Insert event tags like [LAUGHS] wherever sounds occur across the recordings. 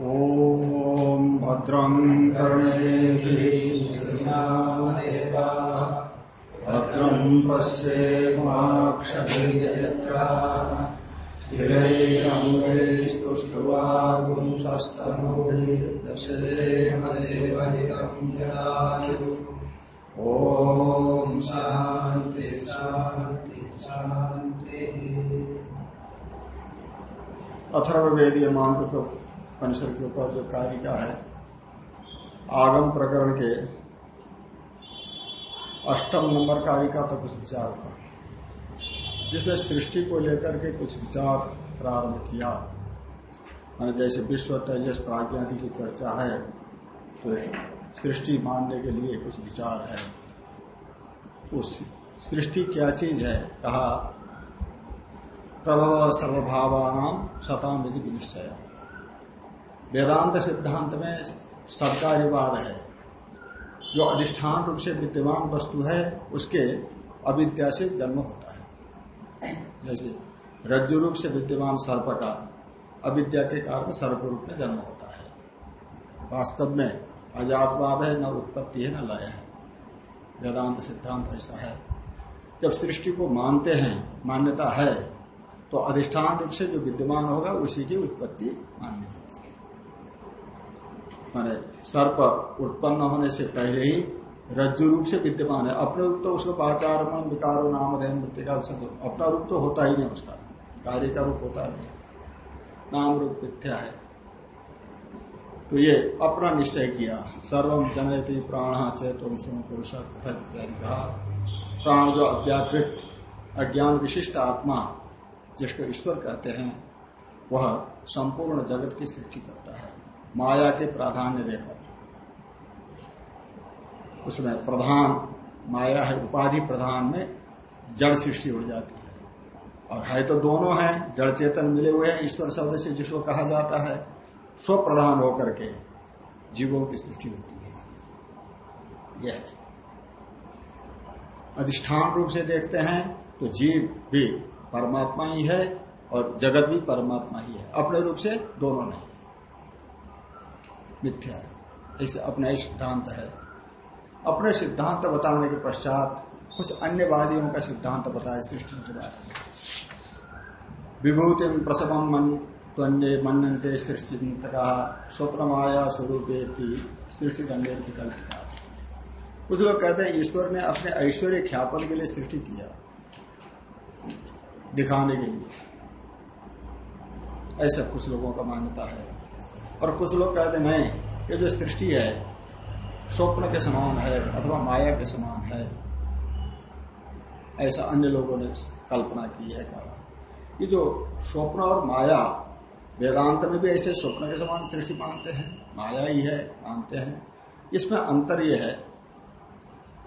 ॐ भद्रं कर्णेभिः भद्रं पश्येमाक्षभिर्यत्रा स्थिरैरङ्गैस्तुष्टुवागुंसस्तनूभिर्दशेमदेवहितं जनायु। ॐ शान्ति शान्ति शान्ति। अथर्ववेदीय परिषद के ऊपर जो कार्य कारिका है, आगम प्रकरण के अष्टम नंबर कारिका तक कुछ विचार हुआ जिसमें सृष्टि को लेकर के कुछ विचार प्रारंभ किया। मैंने जैसे विश्व तेजस प्राज्ञा की चर्चा है तो सृष्टि मानने के लिए कुछ विचार है। उस सृष्टि क्या चीज़ है? कहा, प्रभव सर्वभावान शताम विधि विनिश्चय। वेदांत सिद्धांत में सबकार्यवाद है। जो अधिष्ठान रूप से विद्यमान वस्तु है, उसके अविद्या से जन्म होता है। जैसे रज्जु रूप से विद्यमान सर्प का अविद्या के कारण सर्प रूप में जन्म होता है। वास्तव में अजातवाद है, न उत्पत्ति है, न लय है। वेदांत सिद्धांत ऐसा है। जब सृष्टि को मानते हैं, मान्यता है तो अधिष्ठान रूप से जो विद्यमान होगा, उसी की उत्पत्ति मान्य माने सर्प उत्पन्न होने से पहले ही रज्जु रूप से विद्यमान है। अपने रूप तो उसको पाचार विकारो नाम मृतिकाल सब अपना रूप तो होता ही नहीं उसका। कार्य का रूप होता नहीं नाम रूप मिथ्या है। तो ये अपना निश्चय किया। सर्वम जनयति प्राण चेतन सुन पुरुष इत्यादि कहा। प्राण जो अव्याकृत अज्ञान विशिष्ट आत्मा, जिसको ईश्वर कहते हैं, वह संपूर्ण जगत की सृष्टि करता है। माया के प्राधान्य देकर उसमें प्रधान माया है, उपाधि प्रधान में जड़ सृष्टि हो जाती है। और है तो दोनों हैं, जड़ चेतन मिले हुए हैं, ईश्वर शब्द से जिसको कहा जाता है, स्व प्रधान होकर के जीवों की सृष्टि होती है। यह है। अधिष्ठान रूप से देखते हैं तो जीव भी परमात्मा ही है और जगत भी परमात्मा ही है। अपने रूप से दोनों नहीं। मिथ्या है। ऐसे अपना सिद्धांत है। अपने सिद्धांत बताने के पश्चात कुछ अन्य वादियों का सिद्धांत बताया सृष्टि के बारे में। विभूति प्रसवम मन त्वन्य मनते सृष्टि कहा स्वप्न माया स्वरूप सृष्टि दंडे विकल्पिता। कुछ लोग कहते हैं, ईश्वर ने अपने ऐश्वर्य ख्यापन के लिए सृष्टि किया दिखाने के लिए। ऐसा कुछ लोगों का मान्यता है। और कुछ लोग कहते नहीं, ये जो सृष्टि है, स्वप्न के समान है अथवा माया के समान है। ऐसा अन्य लोगों ने कल्पना की है, कहा। ये जो स्वप्न और माया, वेदांत में भी ऐसे स्वप्न के समान सृष्टि मानते हैं, माया ही है, मानते हैं। इसमें अंतर यह है,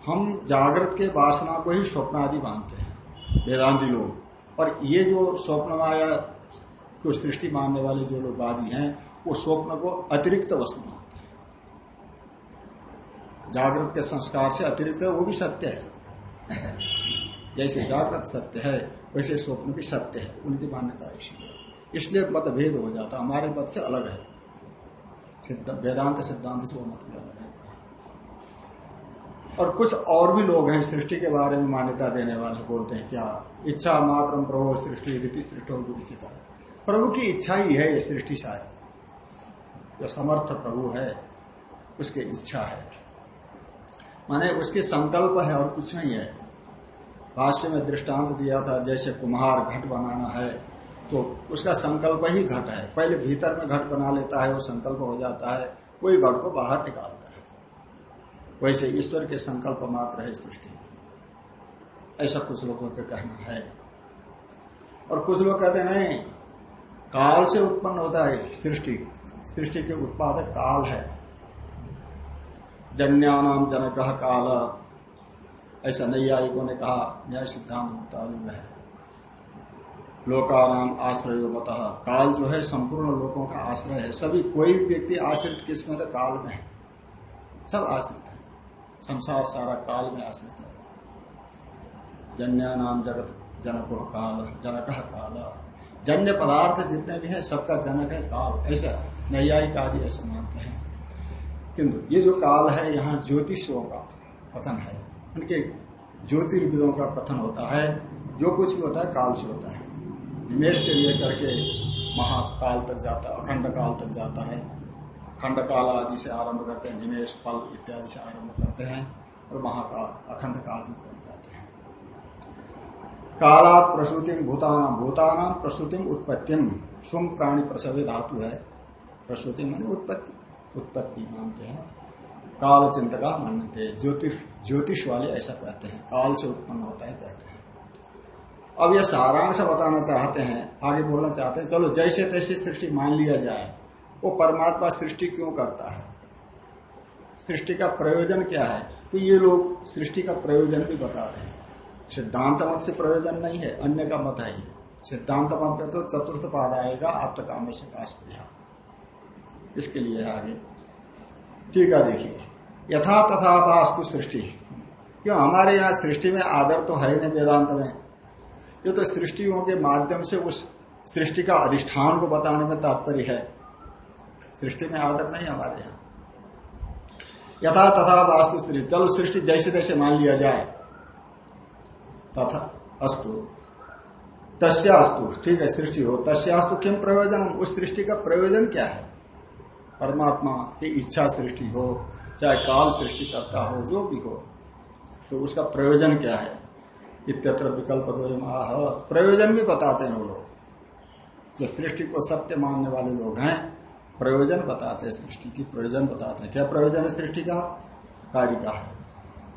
हम जागृत के वासना को ही स्वप्न आदि मानते हैं, वेदांति लोग। और ये जो स्वप्न माया को सृष्टि मानने वाले जो लोग वादी हैं वो स्वप्न को अतिरिक्त वस्तु मानते हैं। जागृत के संस्कार से अतिरिक्त है, वो भी सत्य है। जैसे जागृत सत्य है, वैसे स्वप्न भी सत्य है, उनकी मान्यता ऐसी है। इसलिए मतभेद हो जाता, हमारे मत से अलग है। वेदांत सिद्धांत से वो मत अलग है। और कुछ और भी लोग हैं सृष्टि के बारे में मान्यता देने वाले, बोलते हैं, क्या इच्छा मात्र प्रभु सृष्टि रीति सृष्टि प्रभु की इच्छा ही है ये सृष्टि सारी। जो समर्थ प्रभु है, उसकी इच्छा है। माने उसके संकल्प है और कुछ नहीं है। भाष्य में दृष्टांत दिया था, जैसे कुम्हार घट बनाना है तो उसका संकल्प ही घट है। पहले भीतर में घट बना लेता है, वो संकल्प हो जाता है वही घट को बाहर निकालता है। वैसे ईश्वर के संकल्प मात्र है सृष्टि। ऐसा कुछ लोगों का कहना है। और कुछ लोग कहते नहीं, काल से उत्पन्न होता है सृष्टि। सृष्टि के उत्पादक काल है। जन्यानाम जनक काल। ऐसा नैयायिकों ने कहा, न्याय सिद्धांत मुताबिक में है। लोकानाम आश्रय मत। काल जो है, संपूर्ण लोगों का आश्रय है। सभी, कोई भी व्यक्ति आश्रित किसमें तो काल में है। सब आश्रित है। संसार सारा काल में आश्रित है। जन्या नाम जगत जनको काल, जनक काल। जन्य पदार्थ जितने भी हैं, सबका जनक है काल। ऐसा नैयायिक आदि ऐसे मानते हैं। किंतु ये जो काल है, यहाँ ज्योतिषों का कथन है। उनके ज्योतिर्विदों का कथन होता है। जो कुछ भी होता है, काल से होता है। निमेश से लेकर के महाकाल तक जाता है अखंड काल तक जाता है। खंड काल आदि से आरंभ करते हैं निमेश पल इत्यादि से आरंभ करते हैं और महाकाल अखंड काल में पहुँच जाते हैं। कालात प्रसूतिम भूताना भूताना प्रसूतिम उत्पत्तिम सुम प्राणी प्रसवे धातु है। प्रसूति मानी उत्पत्ति। उत्पत्ति मानते हैं। काल चिंतका मानते हैं। ज्योतिष ज्योतिष वाले ऐसा कहते हैं। काल से उत्पन्न होता है कहते हैं। अब यह सारांश बताना चाहते हैं, आगे बोलना चाहते हैं, चलो जैसे तैसे सृष्टि मान लिया जाए, वो परमात्मा सृष्टि क्यों करता है? सृष्टि का प्रयोजन क्या है? तो ये लोग सृष्टि का प्रयोजन भी बताते हैं। सिद्धांत मत से प्रयोजन नहीं है, अन्य का मत है सिद्धांत मत में तो चतुर्थ पाद आएगा आप तक से काश इसके लिए आगे। ठीक है देखिए। यथा तथा वास्तु सृष्टि। क्यों? हमारे यहाँ सृष्टि में आदर तो है नहीं वेदांत में। ये तो सृष्टियों के माध्यम से उस सृष्टि का अधिष्ठान को बताने में तात्पर्य है। सृष्टि में आदर नहीं हमारे यहाँ। यथा तथा वास्तु सृष्टि। चलो सृष्टि जैसे तैसे मान लिया जाए। तथा अस्तु। तस्यास्तु। ठीक है, सृष्टि हो। तस्यास्तु किम प्रयोजन उस सृष्टि का प्रयोजन क्या है? परमात्मा की इच्छा सृष्टि हो चाहे काल सृष्टि करता हो जो भी हो तो उसका प्रयोजन क्या है? इत्यत्र विकल्प दो प्रयोजन भी बताते हैं वो लोग। जो सृष्टि को सत्य मानने वाले लोग हैं प्रयोजन बताते हैं सृष्टि की प्रयोजन बताते हैं। क्या प्रयोजन है सृष्टि का? कार्य का है।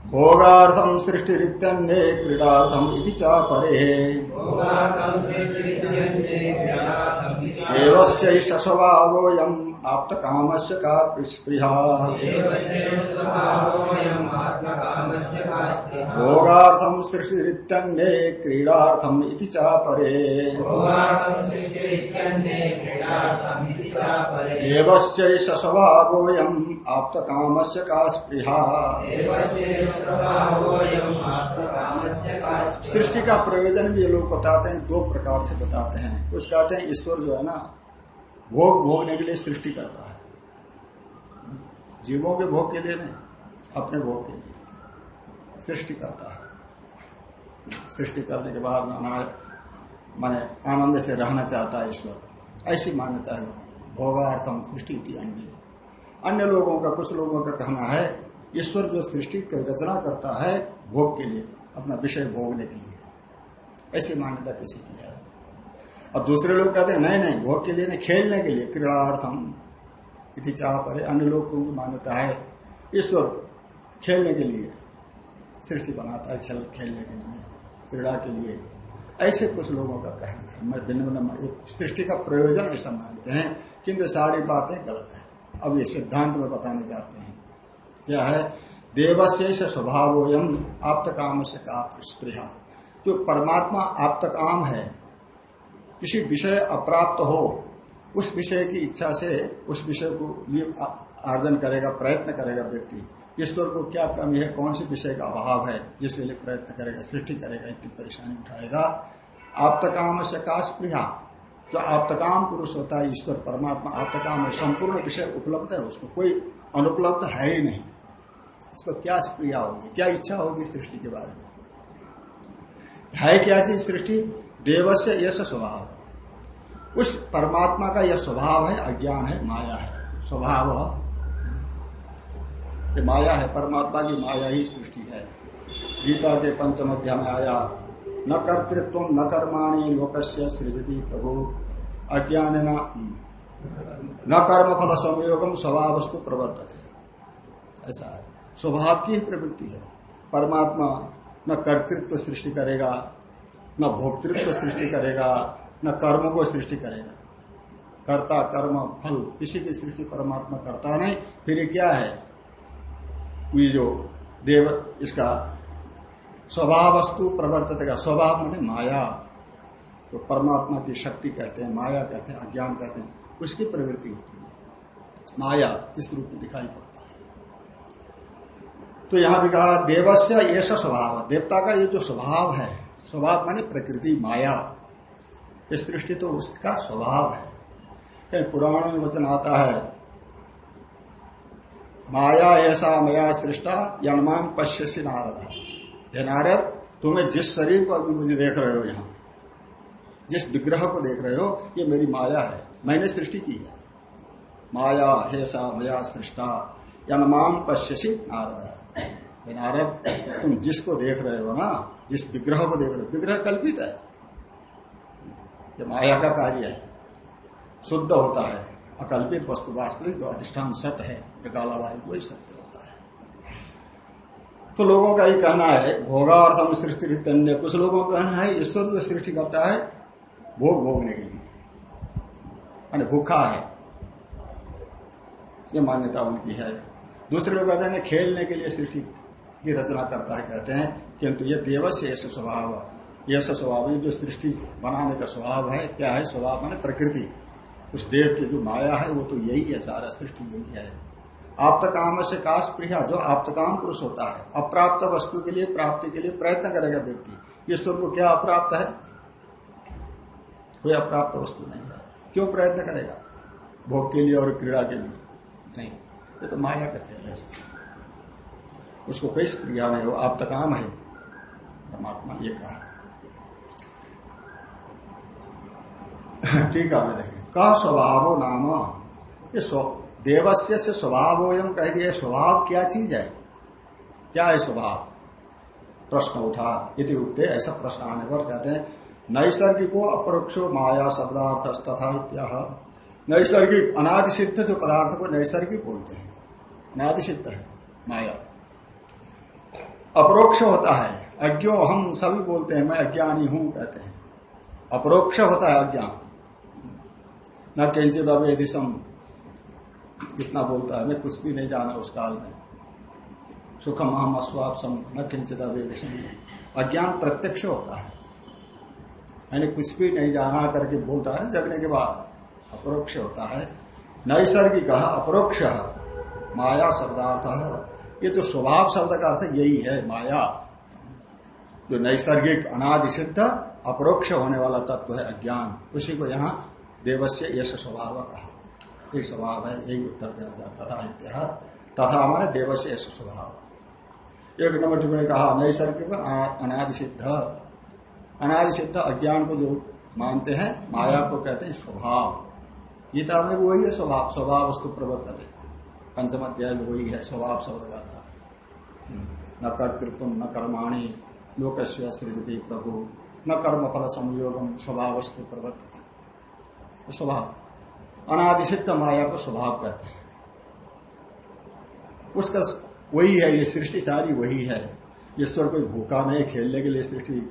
भोगार्थम सृष्टिरित्यन्ये क्रीडार्थम इति चा परे देवस्यैष काम से का स्पृहा भोगार्थम क्रीडार्थम इति चा परे। देवस्यैष स्वभावोऽयम् आप्तकामस्य का स्पृहा सृष्टि का प्रयोजन भी ये लोग बताते हैं दो प्रकार से बताते हैं। कुछ कहते हैं ईश्वर जो है ना भोग भोगने के लिए सृष्टि करता है। जीवों के भोग के लिए नहीं, अपने भोग के लिए सृष्टि करता है। सृष्टि करने के बाद अनाज माने आनंद से रहना चाहता है ईश्वर। ऐसी मान्यता है भोगार्थम सृष्टि थी अन्य। अन्य लोगों का, कुछ लोगों का कहना है, ईश्वर जो सृष्टि की रचना करता है भोग के लिए, अपना विषय भोगने के लिए। ऐसी मान्यता किसी की है? और दूसरे लोग कहते हैं, नहीं नहीं, भोग के लिए नहीं, खेलने के लिए क्रीड़ार्थम इति चाह पर, अन्य लोग की मान्यता है। ईश्वर खेलने के लिए सृष्टि बनाता है, खेल, खेलने के लिए, क्रीड़ा के लिए। ऐसे कुछ लोगों का कहना है। मैं भिन्न भिन्न सृष्टि का प्रयोजन ऐसा मानते हैं, किंतु सारी बातें गलत है। अब ये सिद्धांत में बताने जाते हैं। क्या है देवशेष स्वभाव आप्त काम से का जो परमात्मा आप्त काम है किसी विषय अप्राप्त हो, उस विषय की इच्छा से, उस विषय को लिए आर्जन करेगा, प्रयत्न करेगा व्यक्ति। ईश्वर को क्या कमी है कौन से विषय का अभाव है, जिसके लिए प्रयत्न करेगा, सृष्टि करेगा, इतनी परेशानी उठाएगा? आप्तकाम से काश स्प्रिया जो आप्तकाम पुरुष होता है, ईश्वर, परमात्मा, आप्तकाम है, संपूर्ण विषय उपलब्ध है, उसको कोई अनुपलब्ध है ही नहीं। उसको क्या प्रिया होगी, क्या इच्छा होगी सृष्टि के बारे में? है क्या चीज़ सृष्टि? देव से यश स्वभाव। उस परमात्मा का यह स्वभाव है, अज्ञान है, माया है। स्वभाव ये माया है, परमात्मा की माया ही सृष्टि है। गीता के पंचम अध्याय में आया, न कर्तृत्व न कर्माणी लोकस्य सृजति प्रभु। अज्ञान न कर्म फल संयोगम स्वभाव वस्तु प्रवर्तते। ऐसा है। स्वभाव की ही प्रवृत्ति है। परमात्मा न कर्तृत्व सृष्टि करेगा न भोक्तृत्व सृष्टि करेगा, न कर्म को सृष्टि करेगा। कर्ता, कर्म, फल, किसी की सृष्टि परमात्मा करता नहीं, फिर क्या है? ये जो देव, इसका स्वभाव वस्तु प्रवर्तित का स्वभाव माने माया। तो परमात्मा की शक्ति कहते हैं, माया कहते हैं, अज्ञान कहते हैं, उसकी प्रवृत्ति होती है। माया इस रूप में दिखाई पड़ती तो यहाँ भी कहा, देवस्य ऐसा स्वभाव, देवता का ये जो स्वभाव है स्वभाव माने प्रकृति माया। ये सृष्टि तो उसका स्वभाव है। कहीं पुराणों में वचन आता है, माया ऐसा मया सृष्टा यनमान पश्य नारद। हे नारद, तुम्हें जिस शरीर को अभी मुझे देख रहे हो यहाँ, जिस विग्रह को देख रहे हो, ये मेरी माया है। मैंने सृष्टि की है। माया हेसा मया सृष्टा यनमान पश्यसी नारद। नारद तुम जिसको देख रहे हो ना, जिस विग्रह को देख रहे हो, विग्रह कल्पित है। ये माया का कार्य है। शुद्ध होता है, अकल्पित वस्तु वास्तविक जो अधिष्ठान सत्य है त्रिकालाबाधित वही सत्य होता है। तो लोगों का ये कहना है भोगा भोगार्थम सृष्टि रितन्य कुछ लोगों का कहना है ईश्वर जो सृष्टि करता है भोग भोगने के लिए। माने भूखा है। ये मान्यता उनकी है। दूसरे लोग कहते हैं, खेलने के लिए सृष्टि की रचना करता है, कहते हैं, किंतु ये देवस्य ऐसा स्वभाव। यह स्वभाव, ये जो सृष्टि बनाने का स्वभाव है, क्या है? स्वभाव माने प्रकृति। उस देव की जो माया है, वो तो यही है, सारा सृष्टि यही है। आप्त काम से काश प्रिया, जो आप्त काम पुरुष होता है, अप्राप्त वस्तु के लिए, प्राप्ति के लिए प्रयत्न करेगा व्यक्ति। ईश्वर को क्या अप्राप्त है? कोई अप्राप्त वस्तु नहीं है। क्यों प्रयत्न करेगा? भोग के लिए और क्रीड़ा के लिए। नहीं, ये तो माया का खेल है। उसको कैसे क्रिया नहीं हो, आप तक आम है। परमात्मा ये कहा [LAUGHS] ठीक है देखें। का स्वभाव नाम? ये देवस्य से स्वभाव एम कह दिया स्वभाव क्या चीज़ है? क्या है स्वभाव? प्रश्न उठा। यदि उठते ऐसा प्रश्न आने पर कहते हैं, नैसर्गिको अपरोक्षो माया शब्दार्थ तथा इत्या नैसर्गिक अनादि सिद्ध जो पदार्थ को नैसर्गिक बोलते हैं अनादि सिद्ध है, माया। अपरोक्ष होता है। अज्ञो हम सभी बोलते हैं, मैं अज्ञानी हूँ कहते हैं। अपरोक्ष होता है अज्ञान। न किंचित अवेदिशम, इतना बोलता है। मैं कुछ भी नहीं जाना उस काल में। सुखम हम अस्वापसम, न किंचित अवेदिशम। अज्ञान प्रत्यक्ष होता है। मैंने कुछ भी नहीं जाना करके बोलता है ना, जगने के बाद। अपरोक्ष होता है। नैसर्गिक अपरोक्ष, माया शब्दार्थ। ये जो स्वभाव शब्द का अर्थ यही है, माया, जो नैसर्गिक अनादि सिद्ध अपरोक्ष होने वाला तत्व है, अज्ञान, उसी को यहाँ देवस्य यश स्वभाव कहा। यही स्वभाव है, यही उत्तर देना चाहता था इत्या तथा हमारे देवस्य यश स्वभाव। एक नंबर टिप्पणी कहा, नैसर्गिक अनादि सिद्ध अनादि सिद्ध अज्ञान को जो मानते हैं, माया को कहते हैं स्वभाव। गीता में वही है, स्वभाव स्वभाव वस्तु प्रवर्तते। पंचम अध्याय में वही है, स्वभाव शब्द का था। न कर्तृत्व, न कर्माणी, लोकस्य सृजति प्रभु। न कर्म फल संयोगम स्वभाव वस्तु प्रवर्तते स्वभाव। अनादिशित माया को स्वभाव कहते हैं। उसका वही है, ये सृष्टि सारी वही है। ईश्वर कोई भूखा नहीं, खेलने के लिए सृष्टि,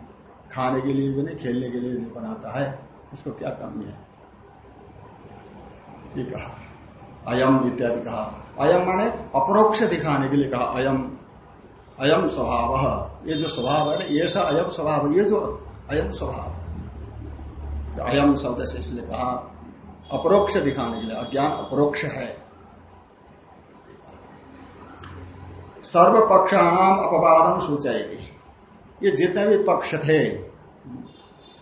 खाने के लिए भी नहीं, खेलने के लिए नहीं बनाता है। उसको क्या कमी है? ये कहा। अयम इत्यादि कहा। अयम माने अपरोक्ष दिखाने के लिए कहा, अयम। अयम स्वभाव। ये जो स्वभाव है ना, ये सा अयम स्वभाव, ये जो अयम स्वभाव अयम शब्द से इसलिए कहा, अपरोक्ष दिखाने के लिए, अज्ञान अपरोक्ष है। सर्व पक्षाणाम अपवादम सूचाएगी ये जितने भी पक्ष थे,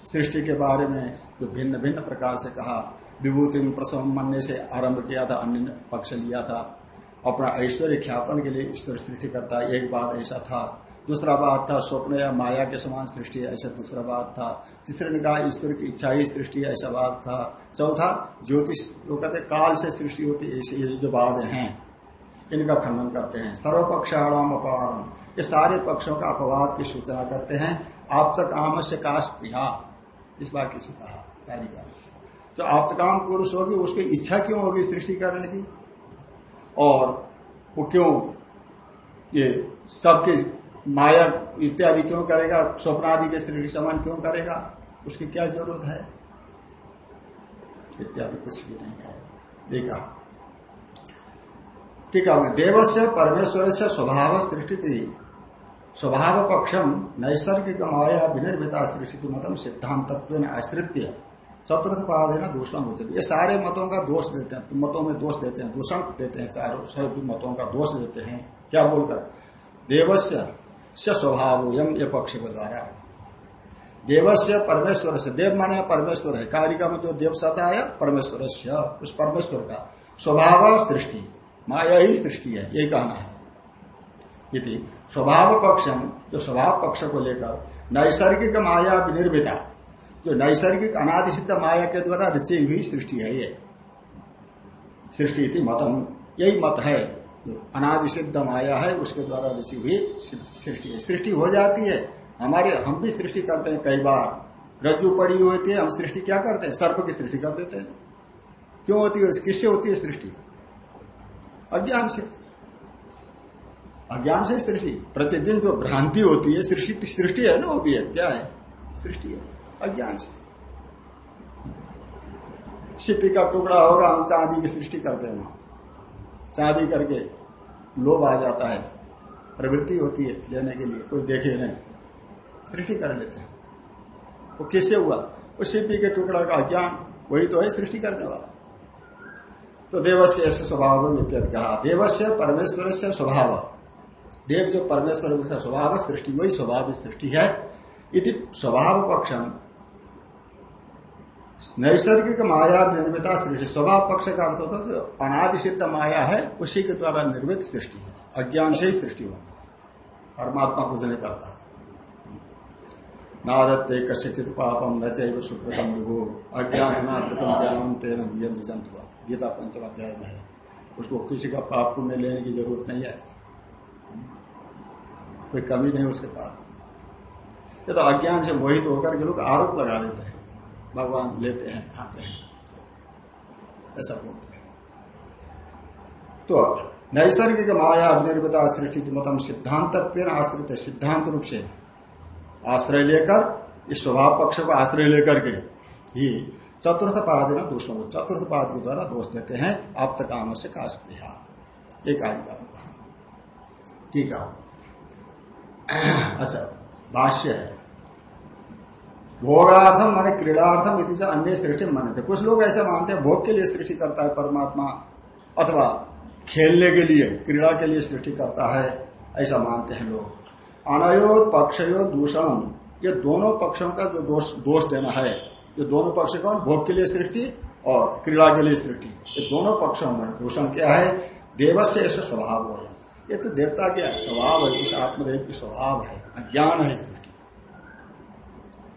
सृष्टि के बारे में जो भिन्न भिन्न प्रकार से कहा विभूति प्रसव मनने से आरंभ किया था, अन्य पक्ष लिया था। अपना ऐश्वर्य ख्यापन के लिए ईश्वर सृष्टि करता, एक बात ऐसा था। दूसरा बात था, स्वप्न या माया के समान सृष्टि ऐसा दूसरा बात था। तीसरे ने कहा, ईश्वर की इच्छा ही सृष्टि ऐसा बात था। चौथा, ज्योतिष लोग कहते काल से सृष्टि होती, ऐसी ये जो बात हैं, इनका खंडन करते हैं। सर्व पक्षाणाम अपवादम। ये सारे पक्षों का अपवाद की सूचना करते हैं। आप तक आम काश प्रिया इस बात किसी कहा कारीगर जो आप्तकाम पुरुष होगी, उसकी इच्छा क्यों होगी सृष्टि करने की? और वो क्यों ये सबके माया इत्यादि क्यों करेगा? स्वप्न आदि के स्त्री समान क्यों करेगा? उसकी क्या ज़रूरत है? इत्यादि कुछ भी नहीं है। देखा। ठीक है, देवस्य परमेश्वर से स्वभाव सृष्टि स्वभाव पक्षम नैसर्गिक माया विनिर्मिता सृष्टि मतम सिद्धांत आश्रित्य। चतुर्थ पाद है ना दूषण उचित ये सारे मतों का दोष देते हैं, मतों में दोष देते हैं, दूषण देते हैं चारों मतों का दोष देते हैं। क्या बोलकर देवस्य से स्वभाव यम ये पक्ष द्वारा। देवस्य परमेश्वर से, देव माने परमेश्वर है। कार्य का मतलब देव सता है परमेश्वर से, उस परमेश्वर का स्वभाव सृष्टि। माया ही सृष्टि है, यही कहना है। यदि स्वभाव पक्षम जो स्वभाव पक्ष को लेकर नैसर्गिक माया विनिर्मिता जो नैसर्गिक अनादिसिद्ध माया के द्वारा रची हुई सृष्टि है ये। सृष्टि थी मतम। यही मत है। जो अनादिसिद्ध माया है, उसके द्वारा रची हुई सृष्टि है। सृष्टि हो जाती है। हमारे, हम भी सृष्टि करते हैं कई बार। रज्जु पड़ी हुई थी हम सृष्टि क्या करते हैं? सर्प की सृष्टि कर देते हैं। क्यों होती है? किससे होती है सृष्टि? अज्ञान से। अज्ञान से सृष्टि। प्रतिदिन जो भ्रांति होती है, सृष्टि सृष्टि है ना वो भी है। क्या है? सृष्टि है। अज्ञान से। शिपी का टुकड़ा होगा, हम चांदी की सृष्टि करते हैं वहाँ चांदी करके लोभ आ जाता है, प्रवृत्ति होती है लेने के लिए, कोई देखे नहीं। सृष्टि कर लेते हैं। वो किससे हुआ? वो शिपी के टुकड़ा का अज्ञान, वही तो है सृष्टि करने वाला। तो देवस्य ऐसे स्वभाव इत्यादि कहा, देवस्य परमेश्वर से स्वभाव। देव जो परमेश्वर स्वभाव सृष्टि, वही स्वभाव सृष्टि है। यदि स्वभाव पक्षम। नैसर्गिक माया निर्मिता सृष्टि। स्वभाव पक्ष का अर्थ होता जो अनादि माया है, उसी के द्वारा निर्मित सृष्टि है। अज्ञान से ही सृष्टि होती है। परमात्मा कुछ नहीं करता नारत्य कश्यचित पापम न चैव सुकृतम विभो। अज्ञान ज्ञान तेन जंतु गीता पंचम अध्याय में है। उसको किसी का पाप पुण्य लेने की ज़रूरत नहीं है। कोई कमी नहीं उसके पास। ये तो अज्ञान से मोहित होकर के लोग आरोप लगा देते हैं। भगवान लेते हैं, खाते हैं। ऐसा बोलते हैं। तो नैसर्गिक माया अभिनिर्मिता सृष्टि मतम सिद्धांत आश्रित है सिद्धांत रूप से आश्रय लेकर, इस स्वभाव पक्ष को आश्रय लेकर के ही चतुर्थ पाद ना दूसरों को, चतुर्थ पाद के द्वारा दोष देते हैं आप तक से का स्प्रिया एक आयिका ठीक है। [CLEARS THROAT] अच्छा भाष्य है। भोगार्थम माने क्रीड़ार्थम इति से अन्य सृष्टि मानते कुछ लोग ऐसे मानते हैं, भोग के लिए सृष्टि करता है परमात्मा, अथवा खेलने के लिए, क्रीड़ा के लिए सृष्टि करता है, ऐसा मानते हैं लोग। अनयो पक्षयो दूषण ये दोनों पक्षों का जो दोष दोष देना है, ये दोनों पक्ष कौन? भोग के लिए सृष्टि और क्रीड़ा के लिए सृष्टि। ये दोनों पक्षों में दूषण क्या है? देवस्य ऐसे स्वभाव है। ये तो देवता क्या स्वभाव है उस आत्मदेव की स्वभाव है, अज्ञान है सृष्टि।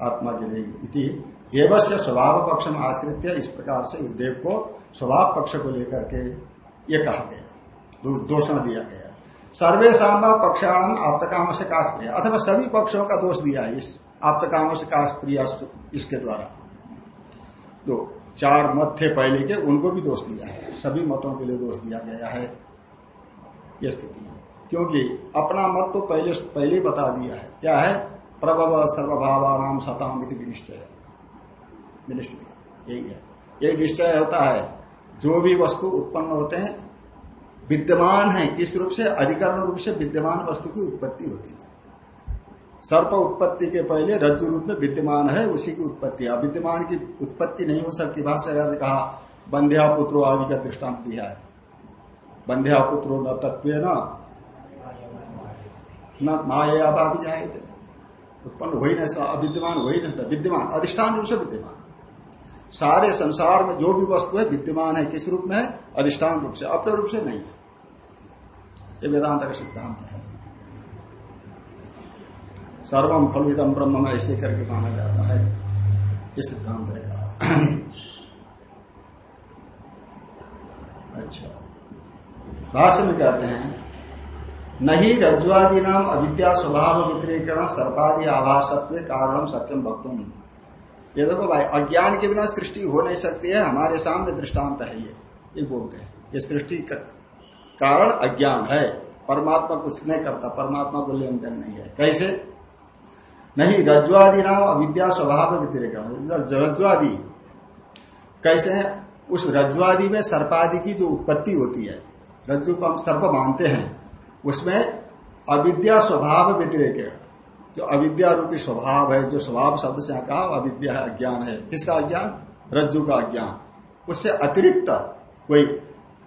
आत्मा जनेगी देवस्य स्वभाव पक्ष में आश्रित इस प्रकार से इस देव को स्वभाव पक्ष को लेकर के ये कहा गया दोषण दिया गया सर्वे सांबा पक्षाणाम आप्तकाम से काश प्रिय अथवा सभी पक्षों का दोष दिया है इस आप्तकाम से काश प्रिय इसके द्वारा। तो चार मत थे पहले के, उनको भी दोष दिया है। सभी मतों के लिए दोष दिया गया है। यह स्थिति है। क्योंकि अपना मत तो पहले पहले बता दिया है। क्या है? प्रभव सर्वभावान सताम विनिश्चय। निश्चित यही है। यही निश्चय होता है, जो भी वस्तु उत्पन्न होते हैं, विद्यमान है, किस रूप से? अधिकरण रूप से विद्यमान वस्तु की उत्पत्ति होती है। सर्प उत्पत्ति के पहले रज्जु रूप में विद्यमान है, उसी की उत्पत्ति। है विद्यमान की उत्पत्ति नहीं हो सकती भाषा ने कहा, बंध्या पुत्रो आदि का दृष्टांत दिया है। बंध्या पुत्रो न तत्व न माया भी जाए थे। उत्पन्न हो ही नहीं सकता अविद्यमान हो ही नहीं सकता। विद्यमान, अधिष्ठान रूप से विद्यमान। सारे संसार में जो भी वस्तु है, विद्यमान है, किस रूप में अधिष्ठान रूप से, अपने रूप से नहीं है। ये वेदांत का सिद्धांत है। सर्वम खलु इदम ब्रह्म, ऐसे करके माना जाता है। ये सिद्धांत है। अच्छा। भाष्य में कहते हैं नहीं रज्वादी नाम अविद्या स्वभाव व्यतिरेकण सर्पादि आभासत्व कारण सत्यम भक्तुम ये देखो भाई, अज्ञान के बिना सृष्टि हो नहीं सकती है, हमारे सामने दृष्टांत है ये ये बोलते हैं। ये सृष्टि का कारण अज्ञान है, परमात्मा कुछ नहीं करता, परमात्मा को लेन देन नहीं है। कैसे? नहीं रज्वादि नाम अविद्या स्वभाव व्यतिरेकण रज्वादि कैसे उस रज्वादि में सर्पादि की जो उत्पत्ति होती है, रज्जु को हम सर्प मानते हैं। उसमें अविद्या स्वभाव व्यतिरेक जो अविद्या रूपी स्वभाव है, जो स्वभाव शब्द से कहा अविद्या है, अज्ञान है। किसका अज्ञान? रज्जु का अज्ञान। उससे अतिरिक्त, कोई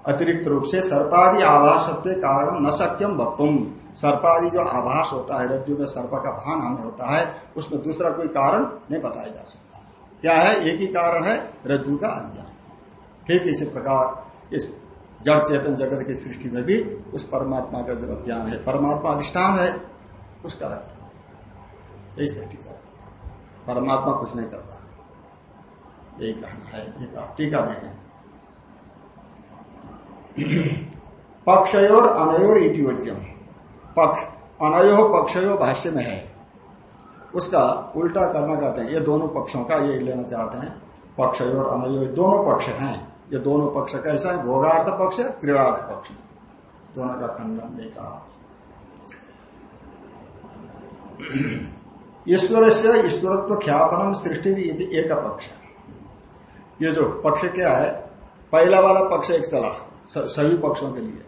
अतिरिक्त रूप से सर्पादि आभास कारण न सक्यम भक्तुम सर्पादि जो आभास होता है, रज्जु में सर्प का भान हमें होता है, उसमें दूसरा कोई कारण नहीं बताया जा सकता। क्या है? एक ही कारण है, रज्जु का अज्ञान। ठीक इसी प्रकार, इस जड़ चेतन जगत की सृष्टि में भी उस परमात्मा का जो अज्ञान है, परमात्मा अधिष्ठान है, उसका यही सृष्टि करता परमात्मा कुछ नहीं करता। यही कहना है एक टीका देखें पक्षयोर अनयोर इतियोज्यम पक्ष, अनयो पक्षयो भाष्य में है। उसका उल्टा करना कहते हैं। ये दोनों पक्षों का ये लेना चाहते हैं। पक्षयोर, अनयो दोनों पक्ष हैं। ये दोनों पक्ष कैसा है? भोगार्थ पक्ष है क्रीड़ार्थ पक्ष दोनों का खंडन नहीं कहा ईश्वर से ईश्वरत्व ख्यापनम सृष्टि एक पक्ष ये जो पक्ष क्या है? पहला वाला पक्ष एक चला सभी पक्षों के लिए।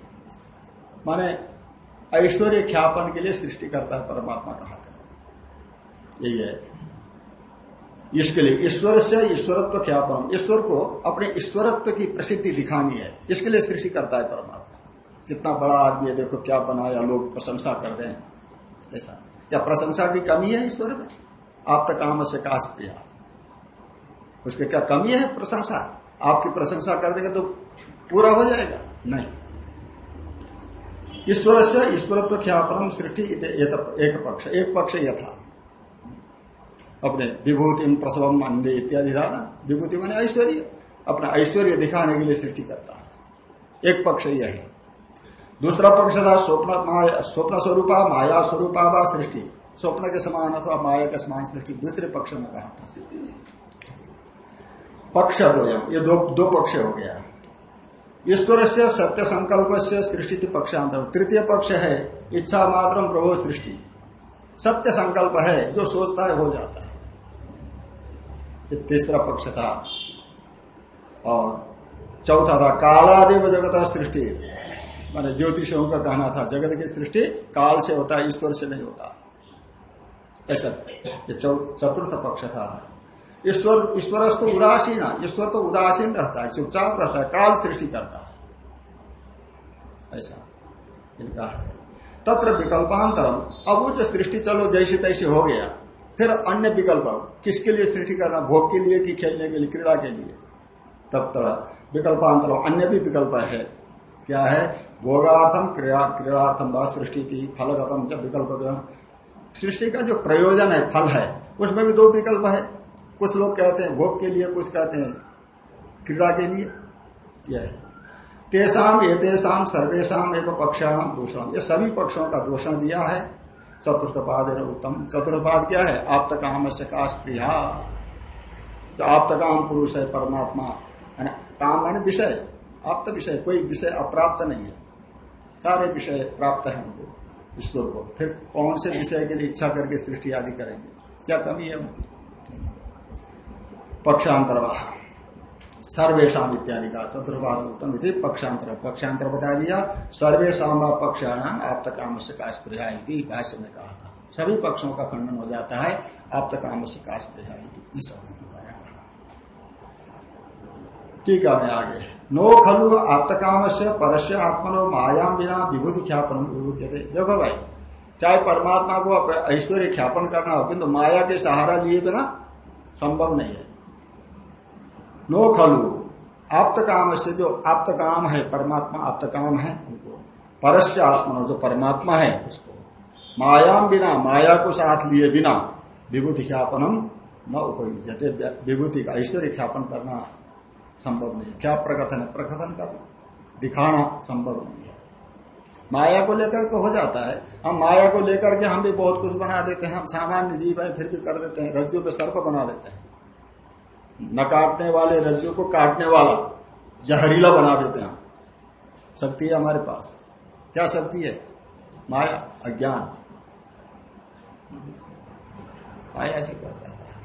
माने ऐश्वर्य ख्यापन के लिए सृष्टि करता है, परमात्मा कहा था यही है। इसके लिए ईश्वर से ईश्वरत्व ख्यापन ईश्वर को अपने ईश्वरत्व की प्रसिद्धि दिखानी है। इसके लिए सृष्टि करता है परमात्मा। कितना बड़ा आदमी है, देखो क्या बनाया, लोग प्रशंसा कर दें ऐसा। क्या प्रशंसा की कमी है ईश्वर में? आप तक काम से काश प्रिया। उसके क्या कमी है प्रशंसा? आपकी प्रशंसा कर देंगे तो पूरा हो जाएगा। नहीं। ईश्वर से ईश्वरत्व ख्यापनम सृष्टि एक पक्ष। एक पक्ष यह था अपने विभूति प्रसवम अंडे इत्यादि था ना विभूति माने ऐश्वर्य। अपना ऐश्वर्य दिखाने के लिए सृष्टि करता है। एक पक्ष यह है। दूसरा पक्ष था स्वप्न स्वप्न स्वरूपा, माया स्वरूपा व सृष्टि। स्वप्न के समान अथवा माया के समान सृष्टि दूसरे पक्ष में कहा था। पक्ष द्वयम ये दो दो पक्ष हो गया। ईश्वर से सत्य संकल्प से सृष्टि पक्षांतर। तृतीय पक्ष है, इच्छा मात्र प्रभो सृष्टि। सत्य संकल्प है, जो सोचता है हो जाता है। ये तीसरा पक्ष था। और चौथा था कालादेव जगत सृष्टि। माने ज्योतिषों का कहना था, जगत की सृष्टि काल से होता है, ईश्वर से नहीं होता। ऐसा, ये चतुर्थ पक्ष था। ईश्वर ईश्वर तो उदासीन ईश्वर तो उदासीन रहता है, चुपचाप रहता है, काल सृष्टि करता है। ऐसा, इनका है। तत्र विकल्पांतरम, अब वो जो सृष्टि चलो जैसे तैसे हो गया। फिर अन्य विकल्प किसके लिए सृष्टि करना, भोग के लिए कि खेलने के लिए, क्रीड़ा के लिए? तब तरह विकल्पांतर, अन्य भी विकल्प है। क्या है? भोगार्थम क्रीड़ा क्रीड़ार्थम व सृष्टि थी, फलगतम जब विकल्प सृष्टि का जो प्रयोजन है, फल है, उसमें भी दो विकल्प है। कुछ लोग कहते हैं भोग के लिए, कुछ कहते हैं क्रीड़ा के लिए। यह है। तेसाम एतेषाम सर्वेशम एक पक्षाणाम दूषण ये सभी पक्षों का दूषण दिया है। चतुर्थ पाद उत्तम। चतुर्थ पाद क्या है? आप तक से काश प्रिया। जो आप तक काम पुरुष है, परमात्मा। काम है विषय। आप तो विषय, कोई विषय अप्राप्त नहीं है। सारे विषय प्राप्त है उनको, ईश्वर को। फिर कौन से विषय के लिए इच्छा करके सृष्टि आदि करेंगे? क्या कमी है उनकी? पक्षांतर सर्वेशा इत्यादि का चतुर्वाद उत्तम यदि पक्षांतर पक्षांतर बता दिया। सर्वेशा व पक्षाणाम आप तक भाष्य में कहा था सभी पक्षों का खंडन हो जाता है आप तक काम से काश इस ठीक है, मैं आगे। नो खलु आप्तकाम से परस्य आत्मनो मायाम बिना विभूति ख्यापन विभूति देखो भाई, चाहे परमात्मा को ऐश्वर्य ख्यापन करना हो, किंतु माया के सहारा लिए बिना संभव नहीं है। नो खलु। आप्त काम से जो आप्त काम है, परमात्मा आप्त काम है, उनको। परस्य आत्मा जो परमात्मा है, उसको। मायाम बिना, माया को साथ लिए बिना विभूति ख्यापनम न उपयुजते विभूति का ऐश्वर्य ख्यापन करना संभव नहीं क्या प्रकथन है? प्रकथन करना। दिखाना संभव नहीं है। माया को लेकर के हो जाता है। हम माया को लेकर के हम भी बहुत कुछ बना देते हैं। हम सामान्य जीव है, फिर भी कर देते हैं। रज्जु पे सर्प बना देते हैं। न काटने वाले रज्जु को काटने वाला जहरीला बना देते हैं शक्ति है हमारे पास। क्या शक्ति है? माया, अज्ञान। माया ऐसे कर जाता है।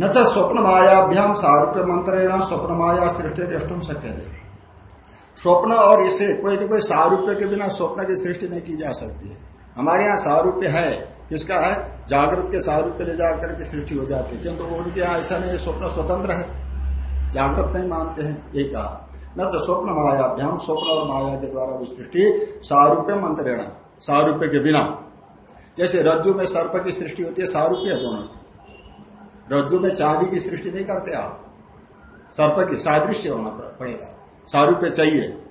न तो स्वप्न मायाभ्याम सारूप्य मंत्रेण स्वप्न माया सृष्टि रेष्टुम शक्य दे स्वप्न और इसे कोई न कोई सारूप्य के बिना स्वप्न की सृष्टि नहीं की जा सकती है। हमारे यहाँ सारूप्य है। किसका है? जागृत के सारूप ले जाकर के सृष्टि हो जाती है। किंतु तो उनके यहाँ ऐसा नहीं स्वप्न स्वतंत्र है। जागृत नहीं मानते हैं, ये कहा। न तो स्वप्न मायाभ्याम, स्वप्न और माया के द्वारा भी सृष्टि सारूप्य मंत्रेण, सारूप्य के बिना। जैसे रज्जु में सर्प की सृष्टि होती है, सारूप्य दोनों की। रज्जु में चांदी की सृष्टि नहीं करते आप। सर्प की सादृश्य होना पड़ेगा। सारूप्य चाहिए।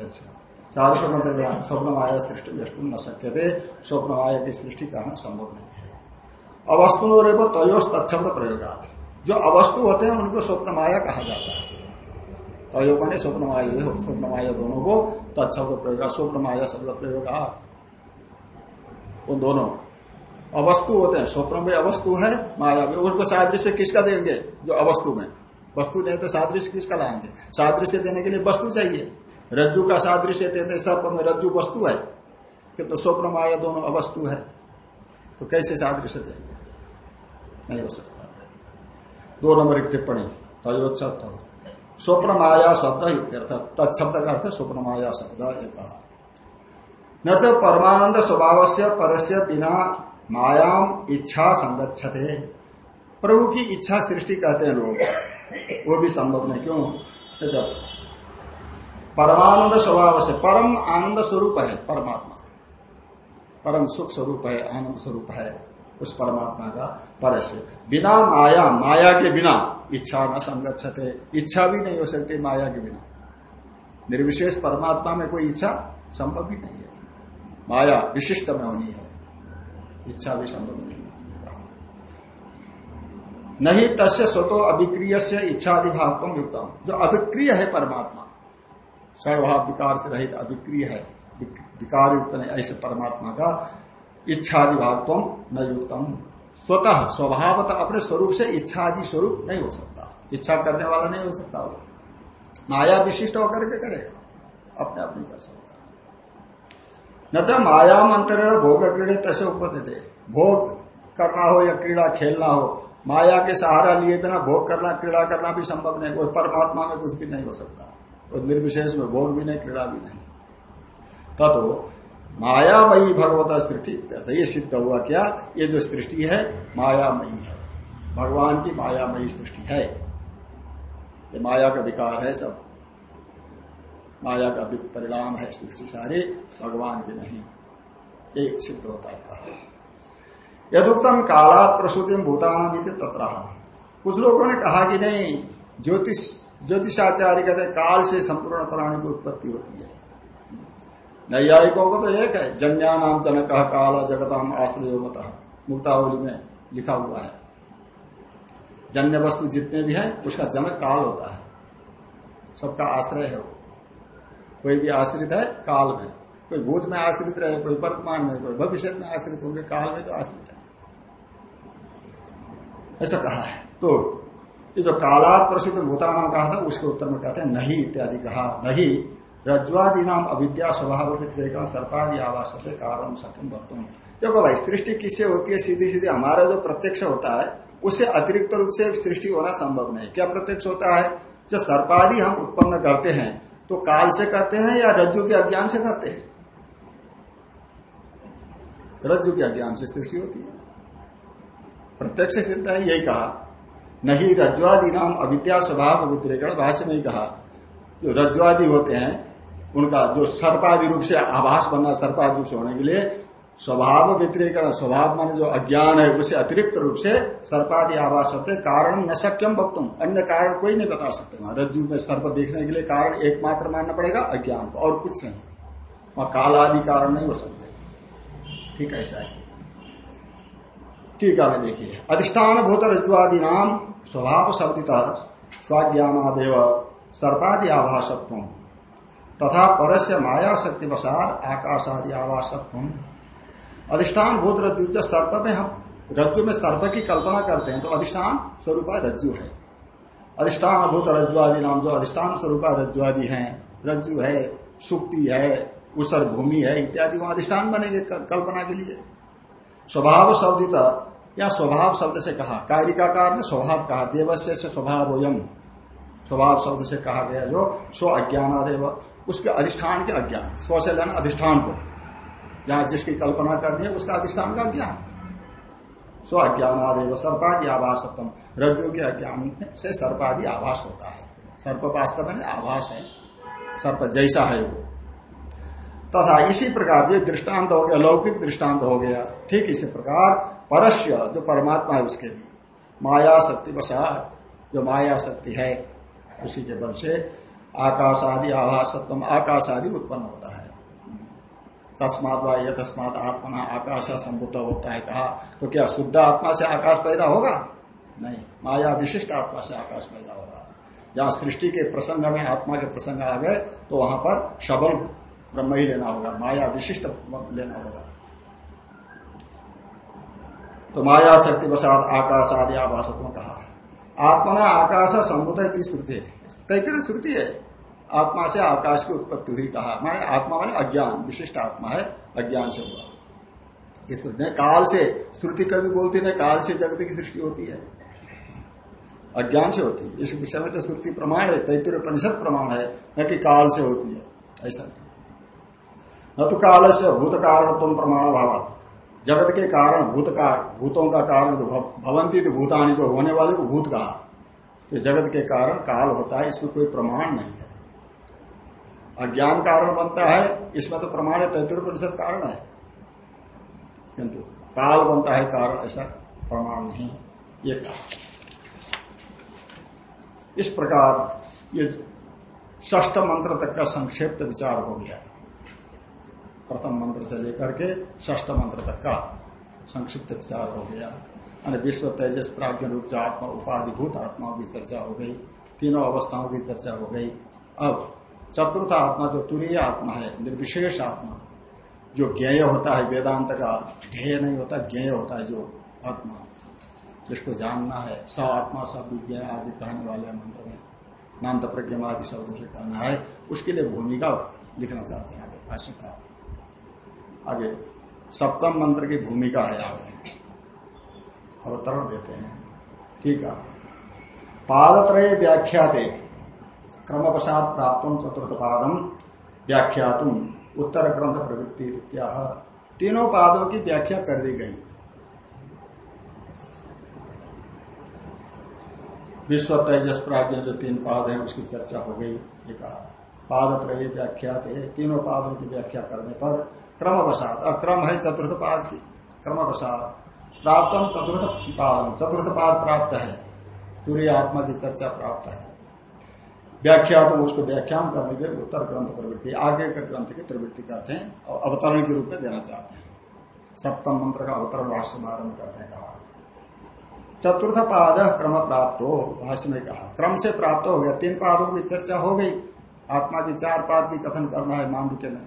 अच्छा। सारूप्य मंत्र स्वप्न माया सृष्टि व्यस्तुम न सक्य थे स्वप्न माया की सृष्टि करना संभव नहीं है। अवस्तु और तयोस तत्शब्द प्रयोग जो अवस्तु होते हैं, उनको स्वप्न माया कहा जाता है। तयो ने स्वप्न माया हो स्वप्न माया दोनों को तत्शब्द प्रयोग स्वप्न माया शब्द प्रयोग वो दोनों अवस्तु होते हैं। स्वप्न में अवस्तु है, माया में। उसको सादृश्य किसका देंगे? जो अवस्तु में। वस्तु नहीं तो सादृश्य किसका लाएँगे? सादृश्य देने के लिए वस्तु चाहिए। रज्जु का सादृश्य देते सर्प में रज्जु वस्तु है कि तो स्वप्न माया दोनों अवस्तु है। तो कैसे सादृश्य देंगे? नहीं हो सकता। दो नंबर की टिप्पणी तयोत्सव स्वप्न माया शब्द तत्शब्द का अर्थ स्वप्न माया शब्द एक। न च परमानंद स्वभाव से परस्य बिना मायाम इच्छा संगच्छते। प्रभु की इच्छा सृष्टि कहते हैं लोग। वो भी संभव नहीं, क्यों? जब परमानंद स्वभाव से, परम आनंद स्वरूप है, परमात्मा। परम सुख स्वरूप है, आनंद स्वरूप है, उस परमात्मा का परस्य बिना माया माया के बिना इच्छा न संगच्छते, इच्छा भी नहीं हो सकती माया के बिना। निर्विशेष परमात्मा में कोई इच्छा संभव ही नहीं है। माया विशिष्ट में होनी है, इच्छा भी संभव नहीं नहीं तस्य स्वतो अभिक्रिय से इच्छादि भाव कम युक्तम। जो अभिक्रिय है परमात्मा सर्वभाव विकार से रहित अभिक्रिय है। विकार युक्त नहीं ऐसे परमात्मा का इच्छादि भाव न युक्तम। स्वतः, स्वभावतः अपने स्वरूप से इच्छादि स्वरूप नहीं हो सकता। इच्छा करने वाला नहीं हो सकता वो। माया विशिष्ट होकर के करेगा अपने आप नहीं कर सकता। न तो माया मंत्र भोग क्रीड़े तसे उपते भोग करना हो या क्रीड़ा खेलना हो, माया के सहारा लिए बिना भोग करना, क्रीड़ा करना भी संभव नहीं। परमात्मा में कुछ भी नहीं हो सकता। और निर्विशेष में भोग भी नहीं, क्रीड़ा भी नहीं। ततो मायामयी भगवता सृष्टि ये सिद्ध हुआ क्या? ये जो सृष्टि है, मायामयी है। भगवान की मायामयी सृष्टि है। ये माया का विकार है सब। माया का परिणाम है सृष्टि सारी, भगवान की नहीं। एक सिद्ध होता है कहा। यदुक्तम कालात प्रसूति भूतान तत्र। कुछ लोगों ने कहा कि नहीं ज्योतिष, ज्योतिषाचार्य कहते हैं, काल से संपूर्ण प्राणी की उत्पत्ति होती है। नैयायिकों को तो एक है, जन्या नाम जनक काल जगताम आश्रय मुक्तावली में लिखा हुआ है। जन्य वस्तु जितने भी हैं, उसका जनक काल होता है। सबका आश्रय है वो। कोई भी आश्रित है, काल में। कोई भूत में आश्रित रहे, कोई वर्तमान में, कोई भविष्य में आश्रित होंगे, काल में तो आश्रित है। ऐसा कहा है। तो ये जो कालात प्रसिद्ध भूतानाम कहा था, उसके उत्तर में कहते हैं, नहीं इत्यादि कहा। नहीं रज्वादी नाम अविद्या स्वभाव व्यतिरेक सर्पादि आवास कारण सकम वक्तुम देखो भाई, सृष्टि किससे होती है? सीधी सीधी हमारा जो प्रत्यक्ष होता है, उससे अतिरिक्त रूप से सृष्टि होना संभव नहीं। क्या प्रत्यक्ष होता है? जब सर्पादि हम उत्पन्न करते हैं तो काल से करते हैं या रज्जु के अज्ञान से करते हैं? रज्जु के अज्ञान से सृष्टि होती है। प्रत्यक्ष सिद्ध है, यही कहा। नहीं रज्वादि नाम अविद्या स्वभाव व्यतिरेकण भाष्य में ही कहा जो रज्वादि होते हैं, उनका जो सर्पादि रूप से आभास बनना सर्पादि रूप से होने के लिए स्वभाव व्यतिरेकण स्वभाव मान जो अज्ञान है, उसे अतिरिक्त रूप से सर्पादि आवास होते, कारण न सक्यम वक्तुम अन्य कारण कोई नहीं बता सकते। वहाँ रज्जु में सर्प देखने के लिए कारण एकमात्र मानना पड़ेगा, अज्ञान, और कुछ नहीं। वहाँ काल आदि कारण नहीं हो सकते। ठीक ऐसा है। ठीक है देखिए। अधिष्ठान भूत रज्जुआदि नाम स्वभाव शब्दिता स्वाज्ञानादेव सर्पादि आभासत्व तथा परस्य माया शक्ति वसाद आकाशादि आवासत्व अधिष्ठान भूत रज्जु जब सर्प में हम रज्जु में सर्प की कल्पना करते हैं तो अधिष्ठान स्वरूप रज्जु है। अधिष्ठान भूत रज्जुआदि नाम जो अधिष्ठान स्वरूप रज्जुआदि है, रज्जु है सुक्ति है उसर भूमि है, इत्यादि वहाँ अधिष्ठान बनेंगे कल्पना के लिए। स्वभाव शब्दित या स्वभाव शब्द से कहा, कारिकाकार ने स्वभाव कहा, देवस्य से स्वभाव स्वभाव शब्द से कहा गया जो स्व अज्ञान उसके अधिष्ठान के अज्ञान, स्व से लेना अधिष्ठान को। जहाँ जिसकी कल्पना करनी है, उसका अधिष्ठान का ज्ञान। स्व अज्ञान आदेव सर्पादि आभासत्म रज्जु के अज्ञान से सर्पादि आभास होता है। सर्प वास्तव में आभास है। सर्प जैसा है वो। तथा इसी प्रकार ये दृष्टांत हो गया, लौकिक दृष्टांत हो गया। ठीक इसी प्रकार परस्य, जो परमात्मा है उसके भी माया शक्ति वसात जो माया शक्ति है, उसी के बल से आकाश आदि, आभास सप्तम, आकाश आदि उत्पन्न होता है। तस्मात व यह तस्मात आत्मा आकाश संभुत होता है कहा तो क्या शुद्ध आत्मा से आकाश पैदा होगा? नहीं, माया विशिष्ट आत्मा से आकाश पैदा होगा। जहाँ सृष्टि के प्रसंग में आत्मा के प्रसंग आ गए तो वहाँ पर सबल ब्रह्म ही लेना होगा, माया विशिष्ट लेना होगा। तो माया शक्ति वसात आकाश आदि आभासत्व कहा। आत्मा आकाश संभुत श्रुति है। कैतरी श्रुति है? आत्मा से आकाश की उत्पत्ति हुई कहा। माने आत्मा माने अज्ञान, विशिष्ट आत्मा है, अज्ञान से हुआ। इस काल से, श्रुति कभी बोलती नहीं, काल से जगत की सृष्टि होती है। अज्ञान से होती है। इस विषय में तो श्रुति प्रमाण है तैतृ परिषद प्रमाण है, न कि काल से होती है। ऐसा नहीं न तो काल से, भूत कारण तुम प्रमाण भाव जगत के कारण, भूत का, भूतों का कारण जो भवंती तो भूतानी जो होने वाले को भूत कहा। तो जगत के कारण काल होता है, इसमें कोई प्रमाण नहीं है। अज्ञान कारण बनता है, इसमें तो प्रमाण है तैतृ परिषद कारण है। किंतु काल बनता है, कारण ऐसा प्रमाण नहीं, ये कहा। इस प्रकार ये ष्ठ मंत्र तक का संक्षिप्त विचार हो गया प्रथम मंत्र से लेकर के ष्ठ मंत्र तक का संक्षिप्त विचार हो गया। यानी विश्व तेजस प्राज्ञ रूप से आत्मा उपाधिभूत आत्माओं की चर्चा हो गई। तीनों अवस्थाओं की चर्चा हो गई। अब चतुर्थ आत्मा जो तुरीय आत्मा है, निर्विशेष आत्मा, जो ज्ञेय होता है वेदांत का, ध्येय नहीं होता, ज्ञेय होता है जो आत्मा। जिसको जानना है, स आत्मा सब विज्ञा आदि कहने वाले मंत्र में। नान्त प्रज्ञा आदि शब्दों से कहना है, उसके लिए भूमिका लिखना चाहते हैं आगे भाष्य का आगे, सप्तम मंत्र की भूमिका है आगे अवतरण देते हैं। ठीक है। पादत्रय व्याख्याते, क्रमवशात प्राप्त चतुर्थ पादम व्याख्यातुम उत्तर ग्रंथ प्रवृत्ति तीनों पादों की व्याख्या कर दी गई। विश्व तेजस प्राज्ञ जो तीन पाद है, उसकी चर्चा हो गई, ये कहा। पाद त्रय व्याख्या तीनों पादों की व्याख्या करने पर क्रमवशात। अक्रम है चतुर्थ पाद की। क्रमवशात। प्राप्त चतुर्थ पाद चतुर्थ पाद प्राप्त है। तुरी आत्मा की चर्चा प्राप्त है। व्याख्या तो उसको व्याख्यान करने के उत्तर ग्रंथ प्रवृत्ति, आगे के ग्रंथ की प्रवृत्ति करते हैं और अवतरण के रूप में देना चाहते हैं। सप्तम मंत्र का अवतरण भाष्य आरंभ करते कहा। चतुर्थ पाद क्रम प्राप्त हो, भाष्य में कहा। क्रम से प्राप्त हो गया, तीन पादों की चर्चा हो गई। आत्मा की चार पाद की कथन करना है मांडुके में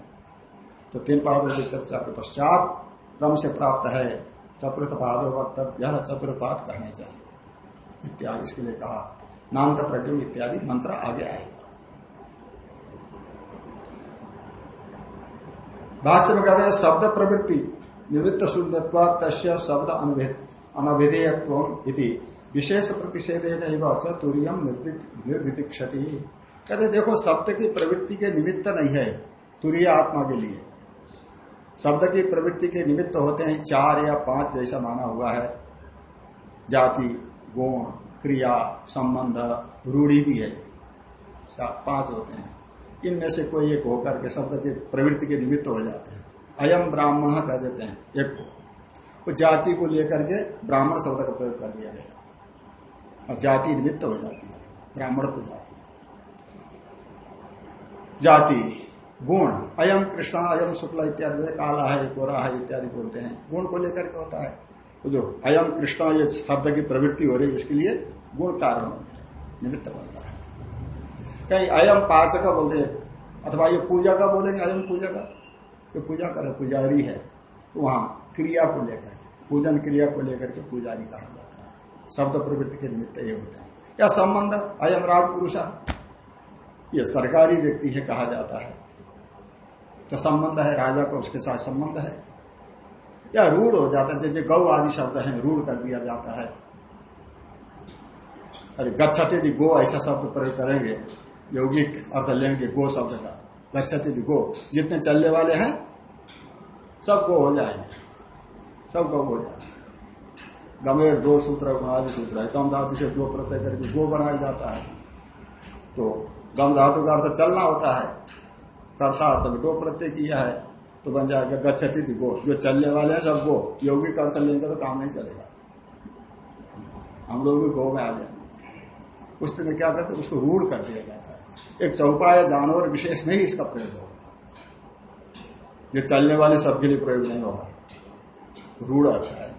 तो तीन पादों की चर्चा के पश्चात क्रम से प्राप्त है। चतुर्थ पाद वक्तव्य चतुर्पाद कहने चाहिए। इत्यादि, इसके लिए कहा। नाम का प्रज्ञम इत्यादि मंत्र आगे आएगा। भाष्य में कहते हैं, शब्द प्रवृत्ति, निवृत्त शुद्धत्व तस्य शब्द अनभिधेयत्व विशेष प्रतिषेध तुरियम निर्दित क्षति कहते देखो, शब्द की प्रवृत्ति के निमित्त नहीं है, तुरीय आत्मा के लिए। शब्द की प्रवृत्ति के निमित्त होते हैं चार या पाँच जैसा माना हुआ है। जाति, गुण, क्रिया, संबंध, रूढ़ी भी है। पाँच होते हैं। इनमें से कोई एक होकर के शब्द की प्रवृत्ति के निमित्त हो जाते हैं। अयम ब्राह्मण कह देते हैं, एक को। वो जाति को लेकर के ब्राह्मण शब्द का प्रयोग कर दिया गया। और जाति निमित्त हो जाती है, ब्राह्मण तो जाति जाति गुण अयम कृष्णा अयम शुक्ला इत्यादि काला है, गोरा है इत्यादि बोलते हैं। गुण को लेकर के होता है। जो अयम कृष्णा, ये शब्द की प्रवृत्ति हो रही है, इसके लिए गुण कारण निमित्त बनता है। कहीं अयम पाचक बोलते अथवा ये पूजा का बोलेंगे अयम पूजा का? ये पूजा कर, पुजारी है तो वहाँ क्रिया को लेकर पूजन क्रिया को लेकर के पुजारी कहा जाता है। शब्द प्रवृत्ति के निमित्त ये होते हैं। या संबंध? अयम राजपुरुष। ये सरकारी व्यक्ति है कहा जाता है। तो संबंध है, राजा का उसके साथ संबंध है। या रूढ़ हो जाता है, जैसे गौ आदि शब्द है, रूढ़ कर दिया जाता है। अरे, गच्छते गो, ऐसा शब्द प्रयोग करेंगे, यौगिक अर्थ लेंगे गो शब्द का। गच्छते गो, जितने चलने वाले हैं, सब गो हो जाएँगे। सब गौ हो जाए गमेर दो सूत्र गुणादि सूत्र है। कम धातु से दो प्रत्यय करके गो बनाया जाता है। तो गम धातु का अर्थ चलना होता है। कर्ता अर्थ में गो प्रत्यय किया है तो बन जाएगा गच्छति थी गो जो चलने वाले हैं सब गो योगी कर्त लेंगे तो काम नहीं चलेगा। हम लोग भी गो में आ जाएँगे। उस दिन क्या करते, उसको रूढ़ कर दिया जाता है। एक चौपाया जानवर विशेष नहीं इसका प्रयोग होगा। जो चलने वाले सबके लिए प्रयोग नहीं होगा। रूढ़ आता है।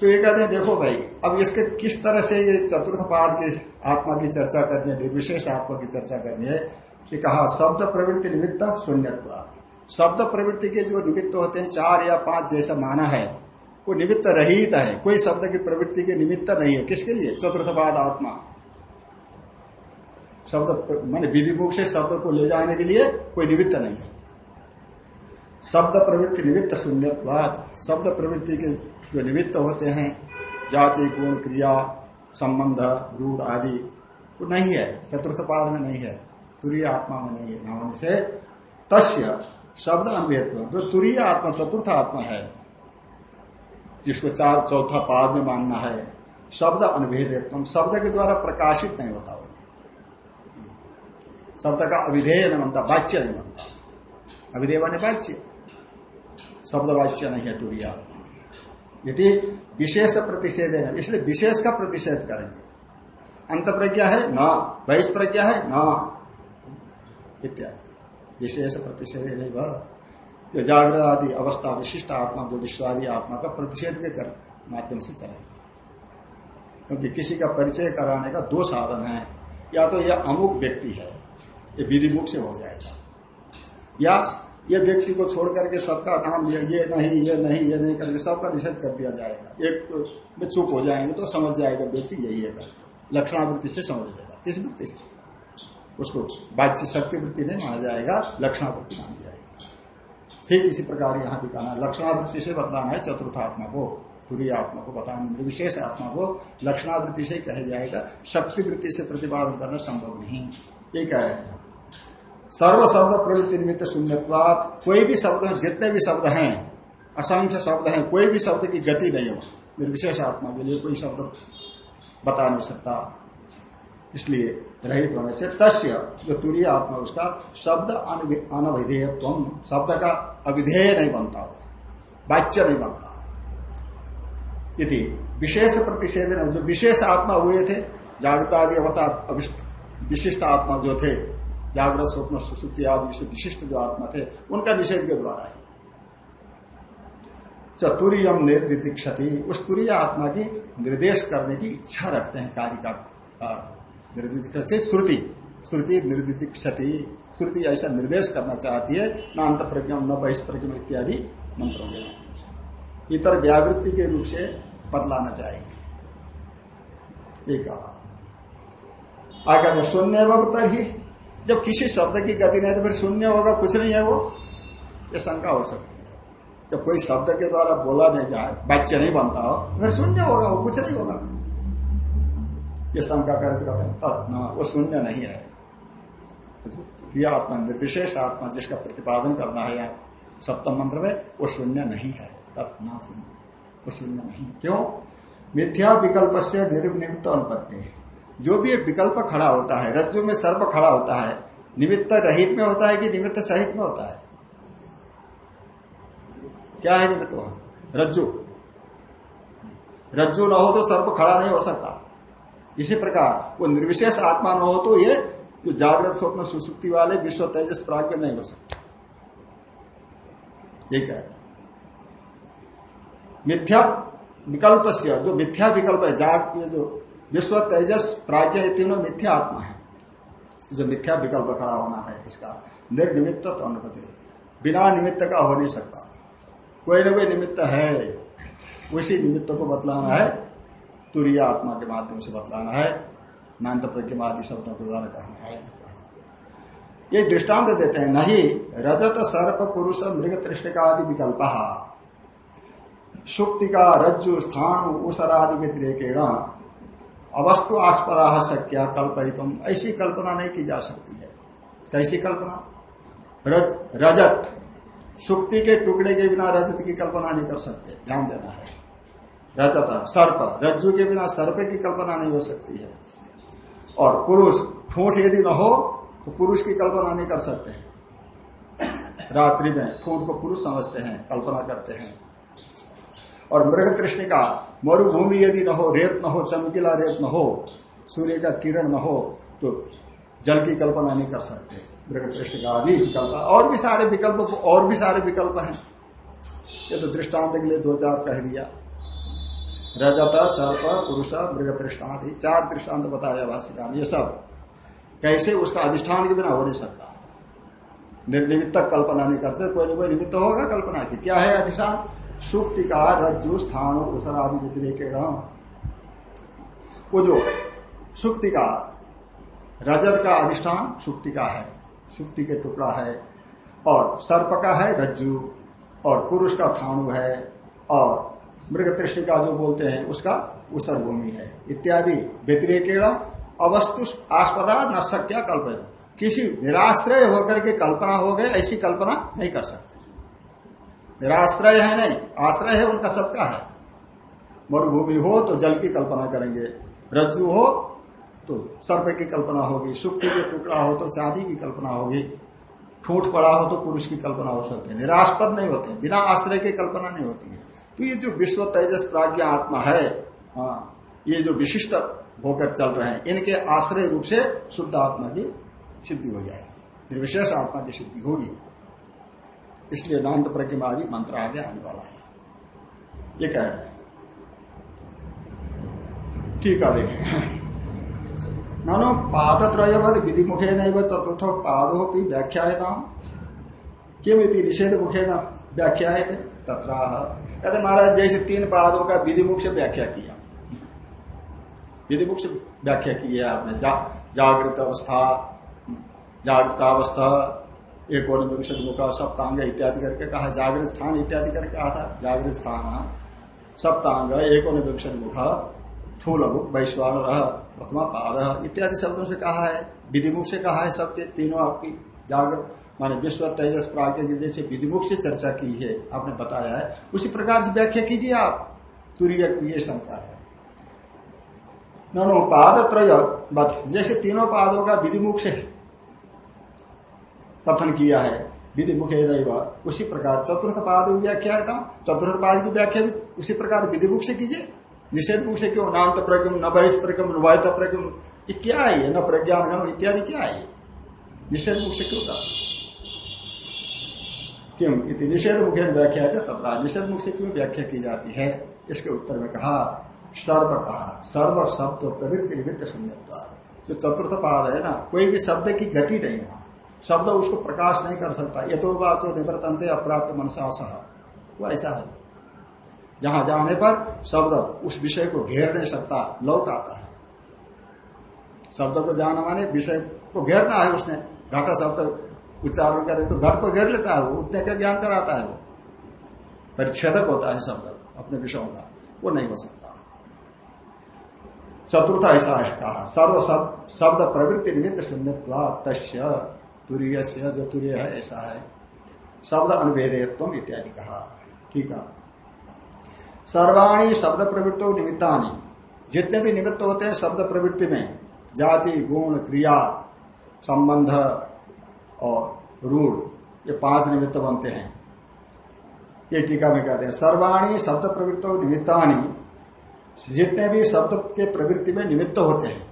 तो ये कहते हैं, देखो भाई, अब इसके किस तरह से ये चतुर्थ पाद की आत्मा की चर्चा करनी है, निर्विशेष आत्मा की चर्चा करनी है कि कहा, शब्द प्रवृत्ति निमित्त शून्य शब्द प्रवृत्ति के जो निमित्त होते हैं, चार या पाँच जैसा माना है, वो निमित्त रहित है। कोई शब्द की प्रवृत्ति के निमित्त नहीं है। किसके लिए? चतुर्थपाद आत्मा। शब्द मान विधि मुख से शब्द को ले जाने के लिए कोई निमित्त नहीं है। शब्द प्रवृत्ति निमित्त शून्यवाद शब्द प्रवृत्ति के जो निमित्त होते हैं, जाति, गुण, क्रिया, संबंध, रूढ़ आदि, वो नहीं है। चतुर्थ पाद में नहीं है। तुरीय आत्मा में नहीं है, नाम से तस्य शब्द अनवेद जो तुरीय आत्मा, चतुर्थ आत्मा है, जिसको चार, चौथा पाद में मानना है, शब्द अनभेद शब्द के द्वारा प्रकाशित नहीं होता वो। शब्द का अविधेय नहीं बनता, वाच्य नहीं बनता। अविधेय बने वाच्य। शब्द वाच्य नहीं है तुरीय आत्मा। यदि विशेष प्रतिषेध है, इसलिए विशेष का प्रतिषेध करेंगे। अंत प्रज्ञा है, न। बहिष प्रज्ञा है, न। इत्यादि। विशेष प्रतिषेध वह जो जागृत आदि अवस्था, विशिष्ट आत्मा, जो विश्वादी आत्मा का प्रतिषेध के कर माध्यम से चलेगा। क्योंकि किसी का परिचय कराने का दो साधन है। या तो यह अमुक व्यक्ति है, ये विधिमुख से हो जाएगा। या ये व्यक्ति को छोड़ करके सबका काम लिया ये नहीं ये नहीं ये नहीं करके सबका निषेध कर दिया जाएगा। एक में चुप हो जाएँगे तो समझ जाएगा व्यक्ति यही है लक्षणावृत्ति से समझ लेगा। किस वृत्ति से? उसको बातचीत शक्ति वृत्ति नहीं माना जाएगा, लक्षणावृत्ति मानी जाएगी। ठीक इसी प्रकार यहाँ भी कहना लक्षणावृत्ति से बतलाना है चतुर्थ आत्मा को तुरीय आत्मा को बताना विशेष आत्मा को लक्षणावृत्ति से कहा जाएगा, शक्ति वृत्ति से प्रतिपादन करना संभव नहीं। ये कह रहे हैं? सर्व शब्द प्रवृत्ति निमित्त शून्यवाद कोई भी शब्द, जितने भी शब्द हैं, असंख्य शब्द हैं, कोई भी शब्द की गति नहीं हो। निर्विशेष आत्मा के लिए कोई शब्द बता नहीं सकता। इसलिए रहित होने से तस्य जो तुरीय आत्मा उसका शब्द अनविधेय शब्द का अविधेय नहीं बनता हो वाच्य नहीं बनता। यदि विशेष प्रतिषेध जो विशेष आत्मा हुए थे जागृत आदि अवतार विशिष्ट आत्मा जो थे, जागृत स्वप्न, सुसुप्ति आदि से विशिष्ट जो आत्मा थे, उनका निषेध के द्वारा है। चतुरियम निर्दिक्षति उस तुरीय आत्मा की निर्देश करने की इच्छा रखते हैं कार्य का निर्दिक से श्रुति। श्रुति निर्दिक्षति श्रुति ऐसा निर्देश करना चाहती है, न अंत प्रज्ञम न बहिष्प्रज्ञम इत्यादि मंत्रों के माध्यम से। इतर व्यावृत्ति के रूप से बदलाना चाहेंगे। एक आगे शून्य तर ही, जब किसी शब्द की गति नहीं तो फिर शून्य होगा, कुछ नहीं है वो। ये शंका हो सकती है। जब कोई शब्द के द्वारा बोला नहीं जाए, वाच्य नहीं बनता हो, फिर शून्य होगा, वो कुछ नहीं होगा। ये शंका करके कहते हैं। तब न वो शून्य नहीं है। ये आत्मा, निर्विशेष आत्मा जिसका प्रतिपादन करना है यहाँ सप्तम मंत्र में, वो शून्य नहीं है। तत् न शून्य। वो शून्य नहीं। क्यों? मिथ्या विकल्प से निर्निमित्त अनुपत्ति जो भी विकल्प खड़ा होता है, रज्जु में सर्प खड़ा होता है, निमित्त रहित में होता है कि निमित्त सहित में होता है? क्या है निमित्त वहाँ? रज्जु। रज्जु न हो तो सर्प खड़ा नहीं हो सकता। इसी प्रकार वो निर्विशेष आत्मा न हो तो ये जो जागृत स्वप्न सुसुप्ति वाले विश्व तेजस प्राग्ञ नहीं हो सकते। ये कह मिथ्या विकल्प से जो मिथ्या विकल्प है, जाग, ये जो विश्व तेजस प्राज्ञ तीनों मिथ्या आत्मा है। जो मिथ्या विकल्प खड़ा होना है, इसका निर्निमित्त तो अनुपति बिना निमित्त का हो नहीं सकता। कोई ना कोई निमित्त है। उसी निमित्त को बतलाना है। तुरीय आत्मा के माध्यम से बतलाना है नान्त प्रज्ञवादी शब्दों के द्वारा कहना है ये दृष्टांत देते हैं नहीं रजत सर्प पुरुष मृग तृष्णिका आदि विकल्प। सुक्ति का रज्जु स्थान उसरादि व्यतिरेकेण अवस्तु आस्पदा शक्या कल्पहितुम ऐसी कल्पना नहीं की जा सकती है। कैसी कल्पना? रज, रजत। सुक्ति के टुकड़े के बिना रजत की कल्पना नहीं कर सकते। ध्यान देना है। रजत, सर्प। रज्जु के बिना सर्प की कल्पना नहीं हो सकती है। और पुरुष, ठूठ यदि न हो तो पुरुष की कल्पना नहीं कर सकते हैं। रात्रि में ठूठ को पुरुष समझते हैं, कल्पना करते हैं। और मृग कृष्ण का मरुभूमि यदि न हो, रेत न हो, चमकीला रेत न हो, सूर्य का किरण न हो तो जल की कल्पना नहीं कर सकते। मृग कृष्ण का भी विकल्प, और भी सारे विकल्प, और भी सारे विकल्प हैं। ये तो दृष्टांत के लिए दो चार कह दिया। रजत, सर्प, पुरुष मृग दृष्टांत चार दृष्टांत बताया भाषिका ये सब। कैसे उसका अधिष्ठान के बिना हो नहीं सकता? निर्निमित्त कल्पना नहीं करते, कोई ना कोई निमित्त होगा कल्पना की। क्या है अधिष्ठान? सुक्ति का रज्जु, स्थान उसर आदि व्यतिरेक वो जो सुक्ति का, रजत का अधिष्ठान सुक्ति का है, सुक्ति के टुकड़ा है, और सर्प का है रज्जु, और पुरुष का थाणु है, और मृग तृष्टि का जो बोलते हैं, उसका उसर भूमि है। इत्यादि व्यतिरेक अवस्तु आस्पदा न सक्या कल्पना किसी निराश्रय होकर के कल्पना हो गए ऐसी कल्पना नहीं कर सकते। निराश्रय है नहीं, आश्रय है उनका सबका है। मरुभूमि हो तो जल की कल्पना करेंगे, रज्जु हो तो सर्प की कल्पना होगी, सुक्ति के टुकड़ा हो तो चांदी की कल्पना होगी। ठूठ पड़ा हो तो पुरुष की कल्पना हो सकती है। निराशपद नहीं होते, बिना आश्रय की कल्पना नहीं होती है। तो ये जो विश्व तेजस प्राज्ञा आत्मा है हाँ ये जो विशिष्ट होकर चल रहे हैं, इनके आश्रय रूप से शुद्ध आत्मा की सिद्धि हो जाएगी। निर्विशेष आत्मा की सिद्धि होगी। इसलिए नान्त प्रज्ञादि मंत्र आगे आने वाला है। ये कह रहे हैं। ठीक है, देखें। ननो पादत्रयवद विधि मुखे नहीं चतुर्थ की व्याख्या किम निषेध मुखे न व्याख्या है तथा कहते महाराज जैसे तीन पादों का विधि मुख से व्याख्या किया। विधि मुख से व्याख्या की है आपने जा, जागृत अवस्था जागृतावस्था एक और विंशत मुख सप्तांग इत्यादि करके कहा जागृत स्थान इत्यादि करके कहा था जागृत स्थान सप्तांग एक और विंशत मुख थूल मुख वैश्वान प्रथमा पाद इत्यादि शब्दों से कहा है विधिमुख से कहा है सबके तीनों आपकी जागृत माने विश्व तेजस प्राग्ञ जैसे विधिमुख से चर्चा की है, आपने बताया है। उसी प्रकार से व्याख्या कीजिए आप। तुरीय शंका है। नो पाद त्रय जैसे तीनों पादों का विधिमुख से कथन किया है विधि मुखे उसी प्रकार चतुर्थ पाद व्याख्या था चतुर्थ पाद की व्याख्या भी उसी प्रकार विधि मुख से कीजिए। निषेध मुख से क्यों? नान्त प्रज्ञम, न बहिष प्रज्ञम नुवायत प्रज्ञम, ये क्या है न प्रज्ञान इत्यादि क्या है निषेध मुख से क्यों था क्यों इति निषेध मुखे व्याख्या है तथा निषेध मुख से क्यों व्याख्या की जाती है? इसके उत्तर में कहा, सर्व कहा, सर्व शब्द प्रवृत्ति निमित्त शून्य जो चतुर्थ पाद है ना, कोई भी शब्द की गति नहीं वहाँ शब्द उसको प्रकाश नहीं कर सकता। ये तो बाचो निवर्तनते अप्राप्त मनसा सह। वो ऐसा है। जहाँ जाने पर शब्द उस विषय को घेर नहीं सकता, लौट आता है। शब्द को जाना माने विषय को घेरना है उसने। घाटा शब्द उच्चारण करे तो घट को घेर लेता है वो, उतने का ज्ञान कराता है वो? परिच्छेदक होता है शब्द, अपने विषयों का। वो नहीं हो सकता। चतुर्थ ऐसा है कहा, सर्व शब्द प्रवृत्ति निमित्त शून्य तस्य तुरीय से जो तुरीय है, ऐसा है। शब्द अनुभेदत्व इत्यादि कहा। ठीक है। सर्वाणी शब्द प्रवृत्ति निमित्तानी। जितने भी निमित्त होते हैं शब्द प्रवृत्ति में, जाति, गुण, क्रिया, संबंध और रूढ़ ये पाँच निमित्त बनते हैं। ये टीका में कहते हैं सर्वाणी शब्द प्रवृत्ति निमित्तानी जितने भी शब्द के प्रवृत्ति में निमित्त होते हैं।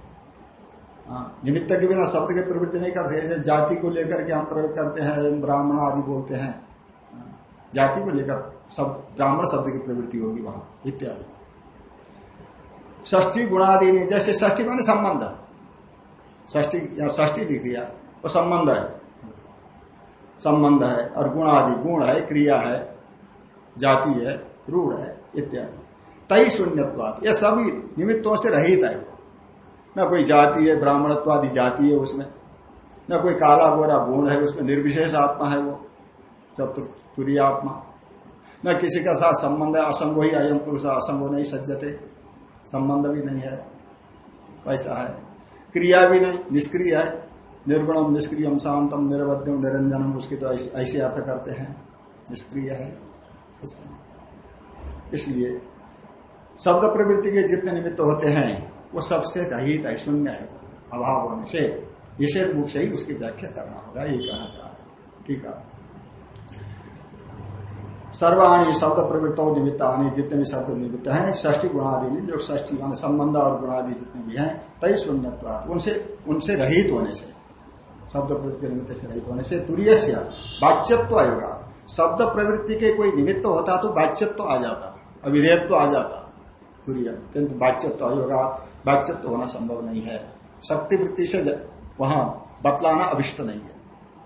हाँ, निमित्त के बिना शब्द की प्रवृत्ति नहीं कर सकते। जाति को लेकर के हम प्रयोग करते हैं ब्राह्मण आदि बोलते हैं। हाँ, जाति को लेकर सब ब्राह्मण शब्द की प्रवृत्ति होगी वहाँ इत्यादि। ष्ठी गुणादि जैसे ष्ठी माने संबंध। ष्ठी या ष्ठी लिख दिया वो संबंध है। संबंध है और गुणादि गुण है, क्रिया है, जाति है, रूढ़ है, इत्यादि। तई शून्यवाद ये सभी निमित्तों से रहित है वो। न कोई जाति है, ब्राह्मणत्वादि जाति है उसमें। न कोई काला गोरा गुण है, उसमें निर्विशेष आत्मा है वो चतुर्थुरी आत्मा। न किसी का साथ संबंध है, असंगो ही अयम पुरुष, असंगो नहीं सज्जते। संबंध भी नहीं है, ऐसा है। क्रिया भी नहीं, निष्क्रिय है। निर्गुणम, निष्क्रियम, शांतम, निर्वध्यम, निरंजनम, उसकी तो ऐसे अर्थ करते हैं। निष्क्रिय है। इसलिए शब्द प्रवृत्ति के जितने निमित्त होते हैं, वो सबसे रहित है, शून्य है, अभाव होने से। निषेध मुख से ही उसकी व्याख्या करना होगा, यही कहना चाह रहे ठीक है। सर्वाणी शब्द प्रवृत्त निमित्तानी जितने भी शब्द निमित्त हैं ष्टी गुणादि जो मान संबंध और गुणादि जितने भी हैं तय शून्य उनसे उनसे रहित होने से। शब्द प्रवृत्ति निमित्त से रहित होने से तुरीय वाच्यत्व आएगा शब्द प्रवृत्ति के कोई निमित्त होता तो वाच्यत्व आ जाता, अविधेयत्व आ जाता, तुरीय। किंतु वाच्यत्व आयोगा, वाच्यत्व होना संभव नहीं है। शक्ति वृत्ति से वहाँ बतलाना अभिष्ट नहीं है,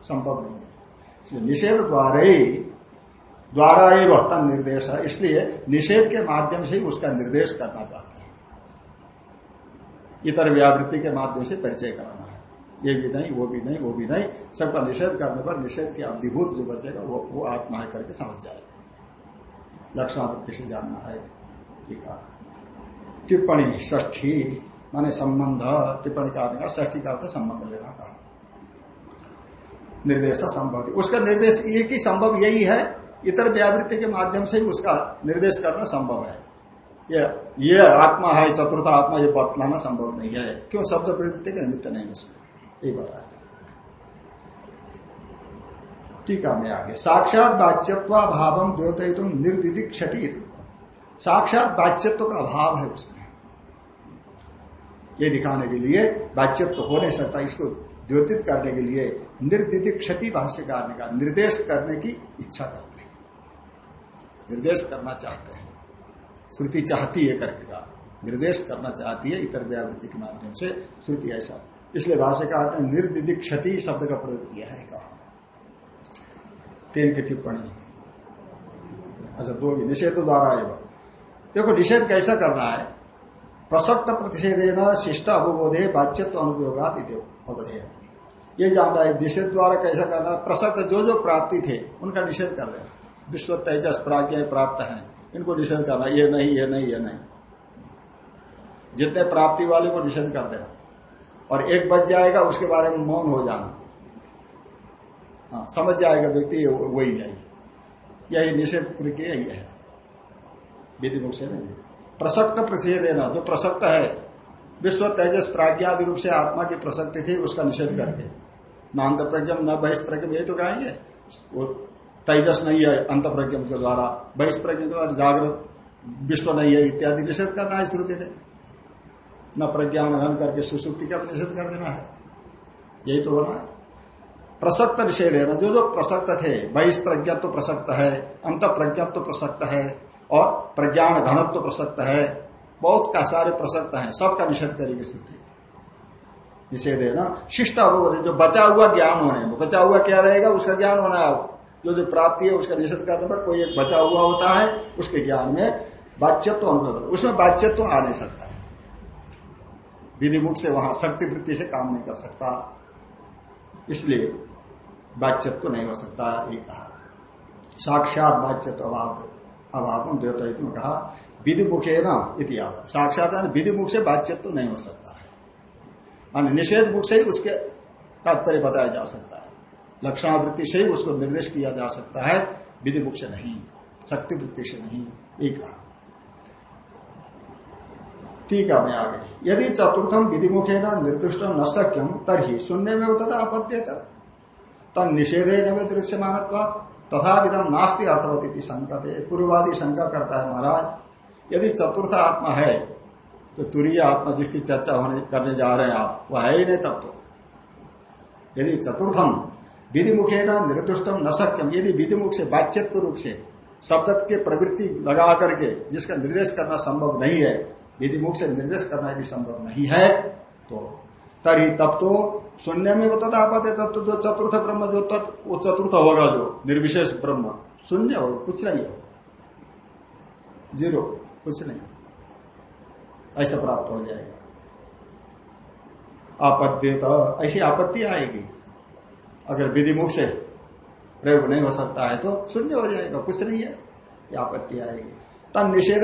संभव नहीं है। निषेध द्वारा ही द्वारा ही वह निर्देश है। इसलिए निषेध के माध्यम से ही उसका निर्देश करना चाहते हैं। इतर व्यावृत्ति के माध्यम से परिचय कराना ये भी नहीं, वो भी नहीं, वो भी नहीं। सबका निषेध करने पर निषेध के अवधिभूत जो बचेगा, वो वो आत्मा है करके समझ जाएगा। लक्षणावृत्ति से जानना है। टिप्पणी ष्ठी माने संबंध, टिप्पणी का ष्ठी का अर्थ संबंध लेना कहा। निर्देश संभव। उसका निर्देश एक ही संभव यही है, इतर व्यावृत्ति के माध्यम से ही उसका निर्देश करना संभव है। ये ये आत्मा है, चतुर्थ आत्मा, ये बतलाना संभव नहीं है। क्यों? शब्द प्रवृत्ति के निमित्त नहीं उसमें। यही बताया टीका में आगे, साक्षात बाच्यत्व भाव द्योत तुम निर्दिदिक क्षति साक्षात बाच्यत्व का अभाव है उसमें। ये दिखाने के लिए बाच्यत्व हो नहीं सकता, इसको द्योतित करने के लिए निर्दिदिक क्षति भाष्यकार ने कहा निर्देश करने की इच्छा करते हैं। निर्देश करना चाहते हैं। श्रुति चाहती है करके कहा निर्देश करना चाहती है इतर व्यावृत्ति के माध्यम से, श्रुति ऐसा इसलिए भाष्यकार ने निर्दिदिक क्षति शब्द का प्रयोग किया है, कहा। तीन की टिप्पणी। अच्छा दो भी निषेध द्वारा एवं देखो, निषेध कैसा करना है? प्रसक्त प्रतिषेधे न शिष्ट अवबोधे बाच्यत्व अनुपयोगात अवधेय। ये जानना है, निषेध द्वारा कैसा करना है? प्रसक्त जो जो प्राप्ति थे, उनका निषेध कर देना विश्व तेजस प्राज्ञा प्राप्त है, इनको निषेध करना, ये नहीं ये नहीं ये नहीं। जितने प्राप्ति वाले को निषेध कर देना। और एक बच जाएगा, उसके बारे में मौन हो जाना। हाँ समझ जाएगा व्यक्ति वही है। यही निषेध प्रक्रिया यही है। विधि मुख से नहीं प्रसक्त प्रतिषेध देना जो प्रसक्त है, विश्व तेजस प्राज्ञादि रूप से आत्मा की प्रसक्ति थी, उसका निषेध करके। न अंत प्रज्ञम, न बहिष्प्रज्ञम ये तो कहेंगे। वो तेजस नहीं है, अंत प्रज्ञ के द्वारा बहिष प्रज्ञ के द्वारा जागृत, विश्व नहीं है, इत्यादि निषेध करना है श्रुति ने न प्रज्ञान घन करके सुसुप्ति का निषेध कर देना है। यही तो होना प्रसक्त निषेध है ना, जो जो प्रसक्त थे बहिष तो प्रसक्त है अंत प्रज्ञत्व तो प्रसक्त है, और प्रज्ञान घनत्व तो प्रसक्त है, बहुत का सारे प्रसक्त हैं, सबका निषेध करेगी श्रुति निषेध है ना, शिष्ट अवबोध जो बचा हुआ ज्ञान होने में, बचा हुआ क्या रहेगा? उसका ज्ञान होना है। जो जो प्राप्ति है, उसका निषेध करने पर कोई एक बचा हुआ होता है, उसके ज्ञान में बाच्यत्व अनुभव होता है। उसमें बाच्यत्व आ नहीं सकता है। विधि मुख से वहाँ शक्ति वृत्ति से काम नहीं कर सकता। इसलिए बाच्यत्व नहीं हो सकता, ये कहा। साक्षात बाच्यत्व अभाव अभाव देवता में कहा विधि मुखे ना इतिहास साक्षात विधि मुख से बाच्यत्व नहीं हो सकता है। मान निषेध मुख से ही उसके तात्पर्य बताया जा सकता है। लक्षणावृत्ति से ही उसको निर्देश किया जा सकता है। विधि मुख से नहीं शक्ति वृत्ति से नहीं एक ठीक है मैं आगे यदि चतुर्थम विधि मुखे न निर्दिष्ट न सक्यम तरही शून्य में तथा अपत्य तन निषेधे न दृश्य मानत्वा तथा विधम नास्ती अर्थवती संकट पूर्वादि शंका करता है महाराज, यदि चतुर्थ आत्मा है तो तुरीय आत्मा जिसकी चर्चा होने, करने जा रहे हैं आप, वह है ही नहीं तत्व। तो। यदि चतुर्थम विधि मुखे न निर्दुष्टम न सक्यम यदि विधि मुख से बाच्यत्व रूप से शब्द के प्रवृत्ति लगा करके जिसका निर्देश करना संभव नहीं है विधि मुख से निर्देश करना यदि संभव नहीं है तो तरी तब तो शून्य में बता आपत है तब तो जो चतुर्थ ब्रह्म, जो तत्व वो चतुर्थ होगा जो, निर्विशेष ब्रह्म। शून्य होगा, कुछ नहीं हो ज़ीरो, कुछ नहीं ऐसा प्राप्त हो जाएगा। आपत्ति तो ऐसी आपत्ति आएगी। अगर विधि मुख से प्रयोग नहीं हो सकता है तो शून्य हो जाएगा, कुछ नहीं है आपत्ति आएगी। तब निषेध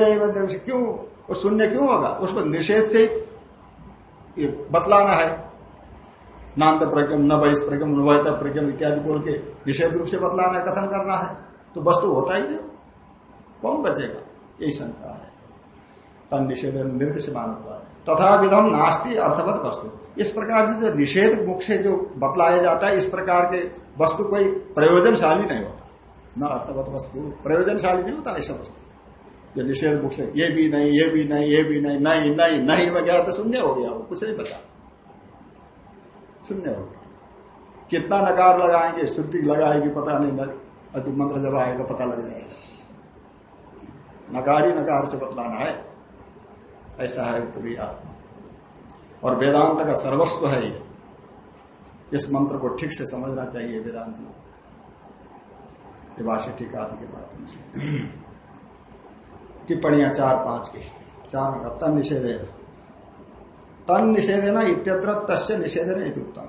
क्यों? वो शून्य क्यों होगा? उसको निषेध से ये बतलाना है। नान्त प्रज्ञम, न बहिष प्रज्ञम नवैत प्रज्ञम इत्यादि बोल के निषेध रूप से बतलाना है, कथन करना है। तो वस्तु तो होता ही नहीं। कौन बचेगा? यही शंका है। तन निषेध निर्देश मानव तथा विधम नास्ती अर्थवत वस्तु। इस प्रकार से जो निषेध मुख से जो बतलाया जाता है, इस प्रकार के वस्तु कोई प्रयोजनशाली नहीं होता। न अर्थवत वस्तु, प्रयोजनशाली नहीं होता ऐसा वस्तु। जो निषेध मुख से, ये भी नहीं, ये भी नहीं, ये भी नहीं नहीं नहीं नहीं वगैरह तो शून्य हो गया वो, कुछ नहीं बचा। शून्य हो गया। कितना नकार लगाएँगे, श्रुति लगाएगी, पता नहीं अति मंत्र जब आएगा, पता लग जाएगा। नकार ही नकार से बतलाना है। ऐसा है तुरी आत्मा। और वेदांत का सर्वस्व है ये। इस मंत्र को ठीक से समझना चाहिए वेदांति भाष्य ठीक आदि के माध्यम से। टिप्पणियाँ चार पाँच की। चार का तन निषेधे। तन निषेधे ना इत्यत्र तस्य निषेधे न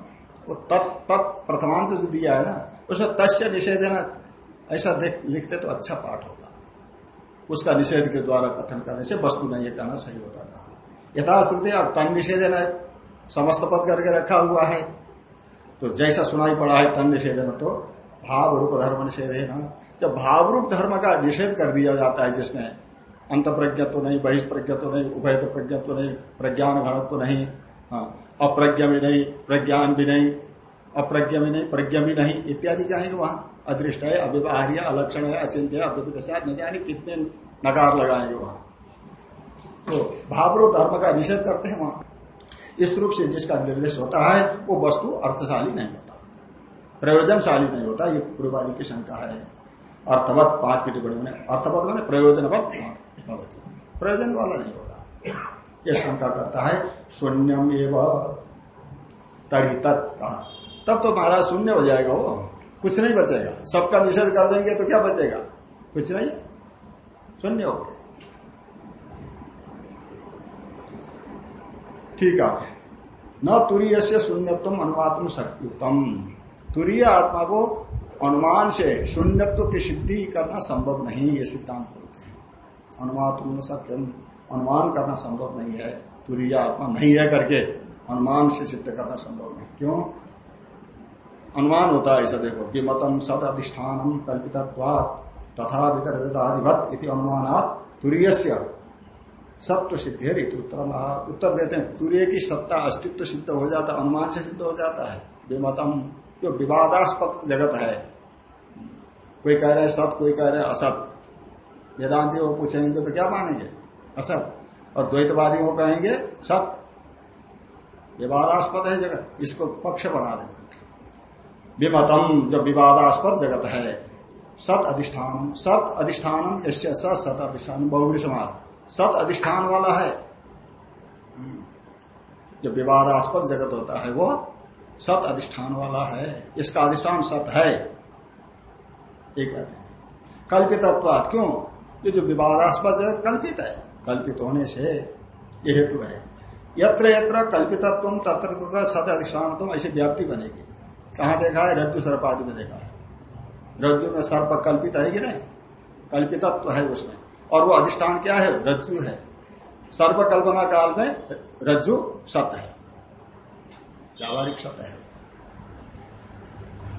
वो तत् तत् प्रथमांत जो दिया है ना उसमें तस्य निषेधे ना, ऐसा देख, लिखते तो अच्छा पाठ होगा उसका निषेध के द्वारा कथन करने से वस्तु नहीं है कहना सही होता कहा यथाश्रुति अब तन निषेधन है समस्त पद करके रखा हुआ है। तो जैसा सुनाई पड़ा है तन निषेधन तो भाव रूप धर्म निषेध है ना। जब भाव रूप धर्म का निषेध कर दिया जाता है जिसमें अंत प्रज्ञा तो नहीं बहिष्प्रज्ञा तो नहीं उभय तो प्रज्ञा तो नहीं प्रज्ञान घन तो नहीं हाँ अप्रज्ञा भी नहीं, प्रज्ञान भी नहीं, अप्रज्ञा भी नहीं, प्रज्ञा भी नहीं, इत्यादि है वहाँ? अदृष्ट है, अव्यवहार्य, अलक्षण है, अचिंत्य अव्यवित न जाने कितने नकार लगाएँगे वहाँ। तो भावरो धर्म का निषेध करते हैं वहाँ। इस रूप से जिसका निर्देश होता है, वो वस्तु अर्थशाली नहीं होता। प्रयोजनशाली नहीं होता, ये पूर्वादि की शंका है। अर्थवत, पाँच की टिप्पणी में, अर्थवत मैंने प्रयोजनवत प्रयोजन वाला नहीं होगा। यह शंका करता है, शून्यम एवं तरी तत् तब तो महाराज शून्य हो जाएगा वो। कुछ नहीं बचेगा। सबका निषेध कर देंगे तो क्या बचेगा? कुछ नहीं। शून्य हो गया। ठीक है। न तुरीय से शून्यत्व अनुमात्म शक्तियुक्तम तुरीय आत्मा को अनुमान से शून्यत्व की सिद्धि करना संभव नहीं, ये सिद्धांत। हैं अनुमात्म सक्यम अनुमान करना संभव नहीं है, तुरीय आत्मा नहीं है करके अनुमान से सिद्ध करना संभव नहीं। क्यों? अनुमान होता है ऐसा देखो विमतम सद अधिष्ठान कल्पित तथा वितरिताधिपत इति अनुमानात तुरीय सत्व सिद्धि उत्तर उत्तर देते हैं। सूर्य की सत्ता अस्तित्व सिद्ध हो जाता, अनुमान से सिद्ध हो जाता है। विमतम जो विवादास्पद जगत है। कोई कह रहे सत, कोई कह रहे असत। वेदांति वो पूछेंगे तो क्या मानेंगे? असत। और द्वैतवादी वो कहेंगे, सत। विवादास्पद है जगत, इसको पक्ष बना देंगे। विमतम जो विवादास्पद जगत है, सत अधिष्ठान सत अधिष्ठान सत अधिष्ठान बहुग्री समाज सत अधिष्ठान वाला है। जो विवादास्पद जगत होता है वो सत अधिष्ठान वाला है। इसका अधिष्ठान सत है। ये कहते हैं। क्यों? ये जो विवादास्पद जगत कल्पित है। कल्पित होने से ये हेतु है। यत्र यत्र कल्पितत्व तत्र तत्र सत अधिष्ठान ऐसी व्याप्ति बनेगी। कहा देखा है? रज्जु सर्प आदि में देखा है। रज्जु में सर्प कल्पित है कि नहीं? कल्पितत्व तो है उसमें। और वो अधिष्ठान क्या है? रज्जु है। सर्प कल्पना काल में रज्जु सत्य है। व्यावहारिक सत्य है।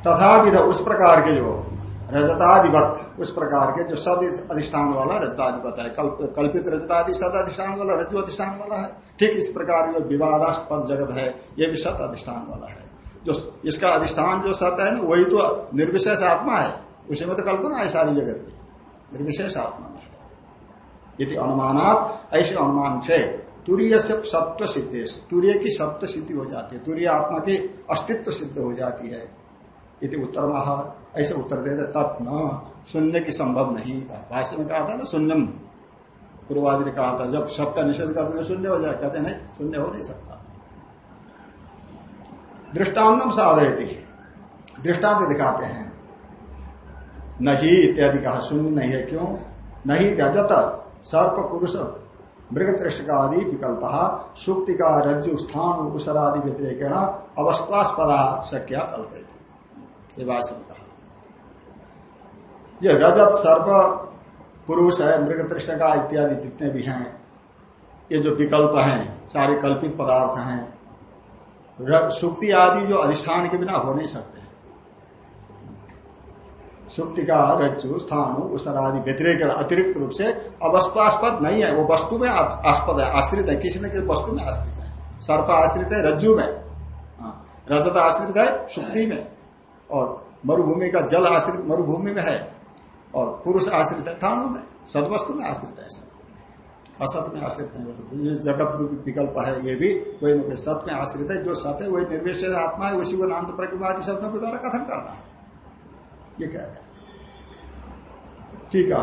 तथा विध उस प्रकार के जो रजताधिपत उस प्रकार के जो सद अधिष्ठान वाला रजताधिपत है कल्प, कल्पित रजतादि सद अधिष्ठान वाला रज्जु अधिष्ठान वाला है। ठीक इस प्रकार जो विवादास्पद जगत है ये भी सत अधिष्ठान वाला है। जो इसका अधिष्ठान जो सत है ना वही तो निर्विशेष आत्मा है। उसी में तो कल्पना है सारी जगत की निर्विशेष आत्मा में यदि अनुमानात ऐसे अनुमान से तुरीय से सत्व सिद्धेश तूर्य की सत्व सिद्धि हो जाती है। तूर्य आत्मा की अस्तित्व सिद्ध हो जाती है। यदि उत्तर महा ऐसे उत्तर देते तत् न शून्य की संभव नहीं कहा भाष्य में कहा था ना शून्यम पूर्वादि ने कहा था, जब सबका निषेध कर देते शून्य हो जाए, कहते नहीं शून्य हो नहीं सकता। दृष्टान्तम साधयती। दृष्टांत दिखाते हैं। नहीं इत्यादि कहा शून्य नहीं है, क्यों? नहीं रजत सर्प पुरुष मृग का आदि विकल्प सुक्ति का रज्जु, स्थान, उपसरादि व्यतिरेकेण, अवस्थास्पदा शक्या कल्पित यह रजत सर्प पुरुष है मृग तृष्ण का इत्यादि जितने भी हैं ये जो विकल्प हैं सारे कल्पित पदार्थ हैं सुक्ति आदि जो अधिष्ठान के बिना हो नहीं सकते सुक्ति का रज्जु स्थान उसरादि व्यतिरिक अतिरिक्त रूप से अवस्तास्पद नहीं है वो वस्तु में आस्पद है आश्रित है किसी न किसी वस्तु में आश्रित है। सर्प आश्रित है रज्जु में हाँ, रजत आश्रित है सुक्ति में और मरुभूमि का जल आश्रित मरुभूमि में है। और पुरुष आश्रित है थाणु में, सदवस्तु में आश्रित है सब असत में आश्रित नहीं हो सकते। ये जगत रूपी विकल्प है, ये भी कोई न कोई सत में आश्रित है, जो सत है, वही निर्वेश आत्मा है, उसी को नान्त प्रकृति शब्दों के द्वारा कथन करना है। ये कह रहे ठीक है।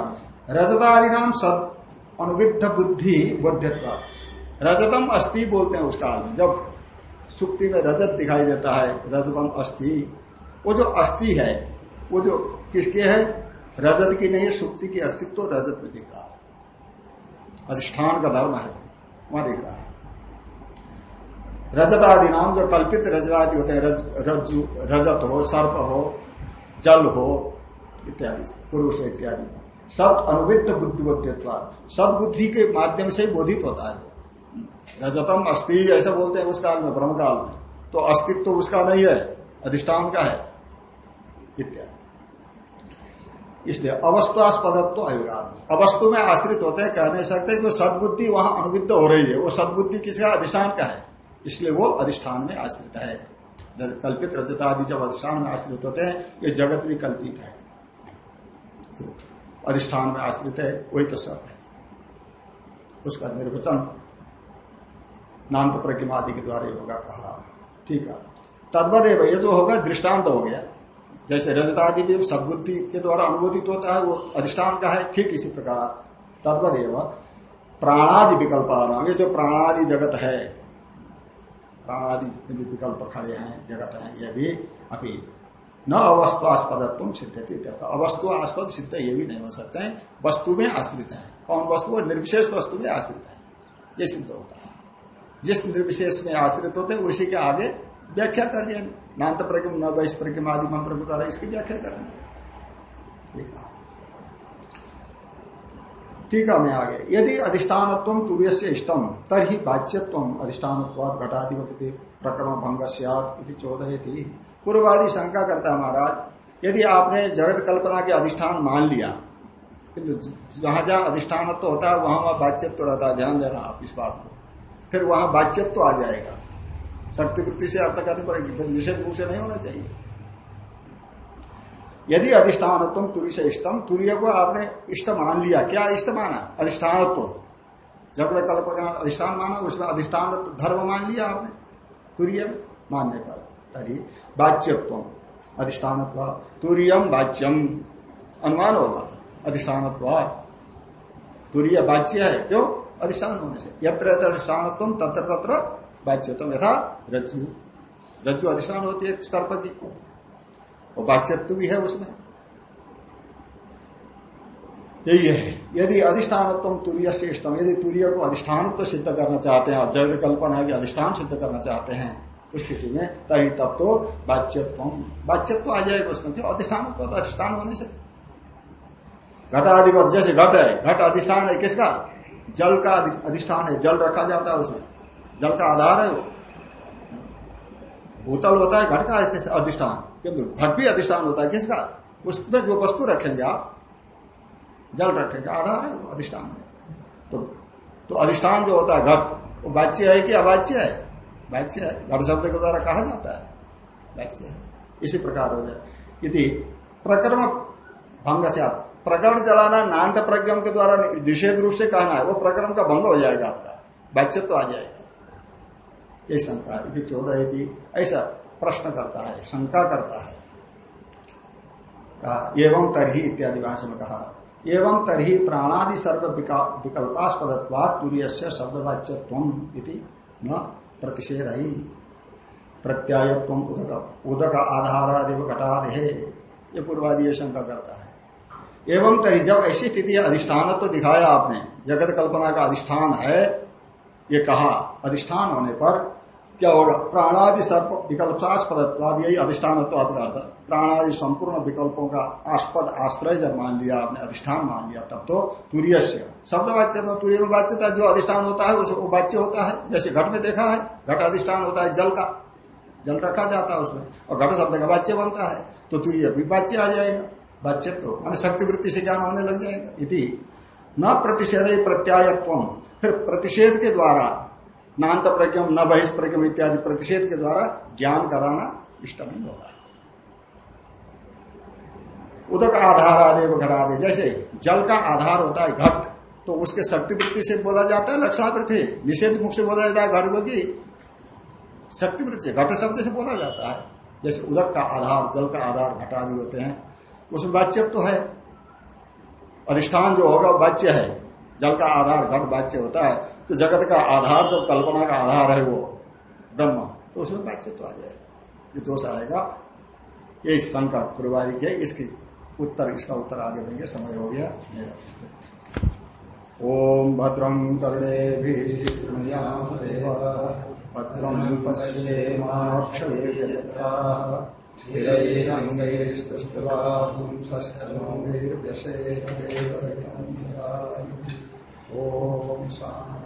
रजतादि नाम सद अनुविध बुद्धि, बोध्यत्व। रजतम अस्थि बोलते हैं उसका जब सुक्ति में रजत दिखाई देता है, रजतम अस्थि वो जो अस्थि है, वो जो किसके है? रजत की नहीं सुक्ति की अस्तित्व रजत में दिख रहा है। अधिष्ठान का धर्म है वहाँ दिख रहा है। रजत आदि नाम जो कल्पित रजत आदि होते हैं रज, रजत हो सर्प हो जल हो इत्यादि पुरुष इत्यादि। सब अनुविध बुद्धिवत्व सब बुद्धि के माध्यम से बोधित होता है रजतम अस्थि ऐसा बोलते हैं उस काल में ब्रह्म काल में। तो अस्तित्व तो उसका नहीं है अधिष्ठान का है इत्यादि। इसलिए अवस्तुआस्पदत्व अयुगाद अवस्तु में आश्रित होते हैं कह नहीं सकते कि सदबुद्धि वहाँ अनुविध हो रही है, वो सदबुद्धि किसी अधिष्ठान का है? इसलिए वो अधिष्ठान में आश्रित है। कल्पित रजता आदि जब अधिष्ठान में आश्रित होते हैं, ये जगत भी कल्पित है। तो अधिष्ठान में आश्रित है, वही तो सत्य है। उसका निर्वचन नान्त प्रज्ञा आदि के द्वारा होगा कहा। ठीक है। तद्वदेव ये जो होगा, दृष्टांत तो हो गया। जैसे रजत आदि भी सदबुद्धि के द्वारा अनुमोदित होता है, वो अधिष्ठान का है, ठीक इसी प्रकार। तद्वदेव प्राणादि विकल्प आ ये जो प्राणादि जगत है, प्राणादि जितने भी विकल्प खड़े हैं, जगत है, ये भी अभी न अवस्तुआस्पद तुम सिद्ध थी अवस्तु आस्पद सिद्ध ये भी नहीं हो सकते हैं, वस्तु में आश्रित है। कौन वस्तु? निर्विशेष वस्तु में आश्रित है। ये सिद्ध होता है। जिस निर्विशेष में आश्रित होते हैं, उसी के आगे व्याख्या कर रही नान्त प्रज्ञम न वैश प्रज्ञम आदि मंत्र के द्वारा इसकी व्याख्या कर रही है। ठीक है टीका में आगे। यदि अधिष्ठान तुर्य से इष्टम बाच्यत्व अधिष्ठान घटाधिपति प्रक्रम भंग सियाद चौदह थी पूर्वादि शंका करता है महाराज, यदि आपने जगत कल्पना के अधिष्ठान मान लिया, किंतु जहाँ जहाँ अधिष्ठान तो होता है, वहाँ वहाँ बाच्यत्व रहता है। ध्यान देना आप इस बात को। फिर वहाँ बाच्यत्व आ जाएगा। शक्ति वृत्ति से अर्थ करनी पड़ेगी निषेध रूप से नहीं होना चाहिए। यदि अधिष्ठानत्व तुरी से इष्टम तुरीय को आपने इष्ट मान लिया। क्या इष्ट माना? अधिष्ठानत्व। जगत कल्पना अधिष्ठान माना, उसमें अधिष्ठान धर्म मान लिया आपने, तुरीय मानने पर तरी बाच्यत्व अधिष्ठान तुरीयम बाच्यम अनुमान होगा। अधिष्ठान तुरीय बाच्य है। क्यों? अधिष्ठान होने से। यत्र अधिष्ठानत्व, तत्र तत्र बाच्यत्व यथा रज्जु। रज्जु अधिष्ठान होती है सर्प की। और बाच्यत्व भी है उसमें। यही है। यदि अधिष्ठान तुरीय श्रेष्ठम यदि तुरीय को अधिष्ठान तो सिद्ध करना चाहते हैं जगत कल्पना की अधिष्ठान सिद्ध करना चाहते हैं, उस स्थिति में तभी तब तो बाच्यत्व बाच्यत्व आ जाएगा उसमें क्यों अधिष्ठान तो अधिष्ठान होने से। घटाधिपत जैसे घट है, घट अधिष्ठान है किसका? जल का अधिष्ठान है, जल रखा जाता है उसमें। जल का आधार है वो। भूतल होता है, घट का अधिष्ठान। किंतु घट भी अधिष्ठान होता है, किसका? उसमें जो वस्तु रखेंगे आप, जल रखेंगे, आधार है वो, अधिष्ठान है। तो तो अधिष्ठान जो होता है, घट, वो बाच्य है कि अवाच्य है? बाच्य है। घट शब्द के द्वारा कहा जाता है बाच्य है। इसी प्रकार हो जाए यदि प्रकर्म भंग से आप, प्रकरण चलाना नान्त प्रज्ञम के द्वारा निषेध रूप से कहना है, वो प्रकरण का भंग हो जाएगा आपका बाच्य तो आ जाएगा। ये शंका यदि चौदह ऐसा प्रश्न करता है, शंका करता है। कहा, एवं तरही इत्यादि भाषा में कहा, एवं तरही प्राणादि सर्व विकल्पास्पदत्वाद तुरीय से शब्दवाच्यत्व न प्रतिषेध। ही प्रत्यायत्व उदक उदक आधारादिव घटादे। ये पूर्वादि शंका करता है। एवं तरी जब ऐसी स्थिति अधिष्ठान तो दिखाया आपने, जगत कल्पना का अधिष्ठान है, ये कहा, अधिष्ठान होने पर क्या होगा? प्राणादि सर्प विकल्पास्पद यही अधिष्ठान प्राणादि संपूर्ण विकल्पों का आस्पद आश्रय जब मान लिया आपने, अधिष्ठान मान लिया, तब तो तुरीय से शब्द वाच्य तो तुरीय में वाच्यता जो अधिष्ठान होता है उसको वाच्य होता है। जैसे घट में देखा है, घट अधिष्ठान होता है, जल का। जल रखा जाता है उसमें, और घट शब्द का वाच्य बनता है तो तुरीय भी वाच्य आ जाएगा। बाच्यत्व तो शक्ति वृत्ति से ज्ञान होने लग जाएगा। इति न प्रतिषेध प्रत्यायत्व। फिर प्रतिषेध के द्वारा नान्त प्रज्ञम न बहिष्प्रज्ञम इत्यादि प्रतिषेध के द्वारा ज्ञान कराना इष्ट नहीं होगा उदक आधार आदि घटादि जैसे जल का आधार होता है घट तो उसके शक्ति वृत्ति से बोला जाता है लक्षणावृत्ति, निषेध मुख से बोला जाता है घट को की शक्ति वृत्ति घट शब्द से बोला जाता है। जैसे उदक का आधार, जल का आधार घटादि होते हैं, उसमें बाच्य तो है। अधिष्ठान जो होगा वाच्य है। जल का आधार घट बाच्य होता है तो जगत का आधार जो कल्पना का आधार है वो, ब्रह्म तो उसमें बाच्य तो आ जाएगा। ये दोष आएगा। यही शंका पूर्वाधिक है इसकी उत्तर, इसका उत्तर आगे देंगे, समय हो गया, मेरा ओम भद्रं कर्णे देव भद्रं पश्येमाक्षवीर्यजत्रा स्थिरैरङ्गैस्तुष्टवांसस्तनोभिर्व्यसेन ओम शांति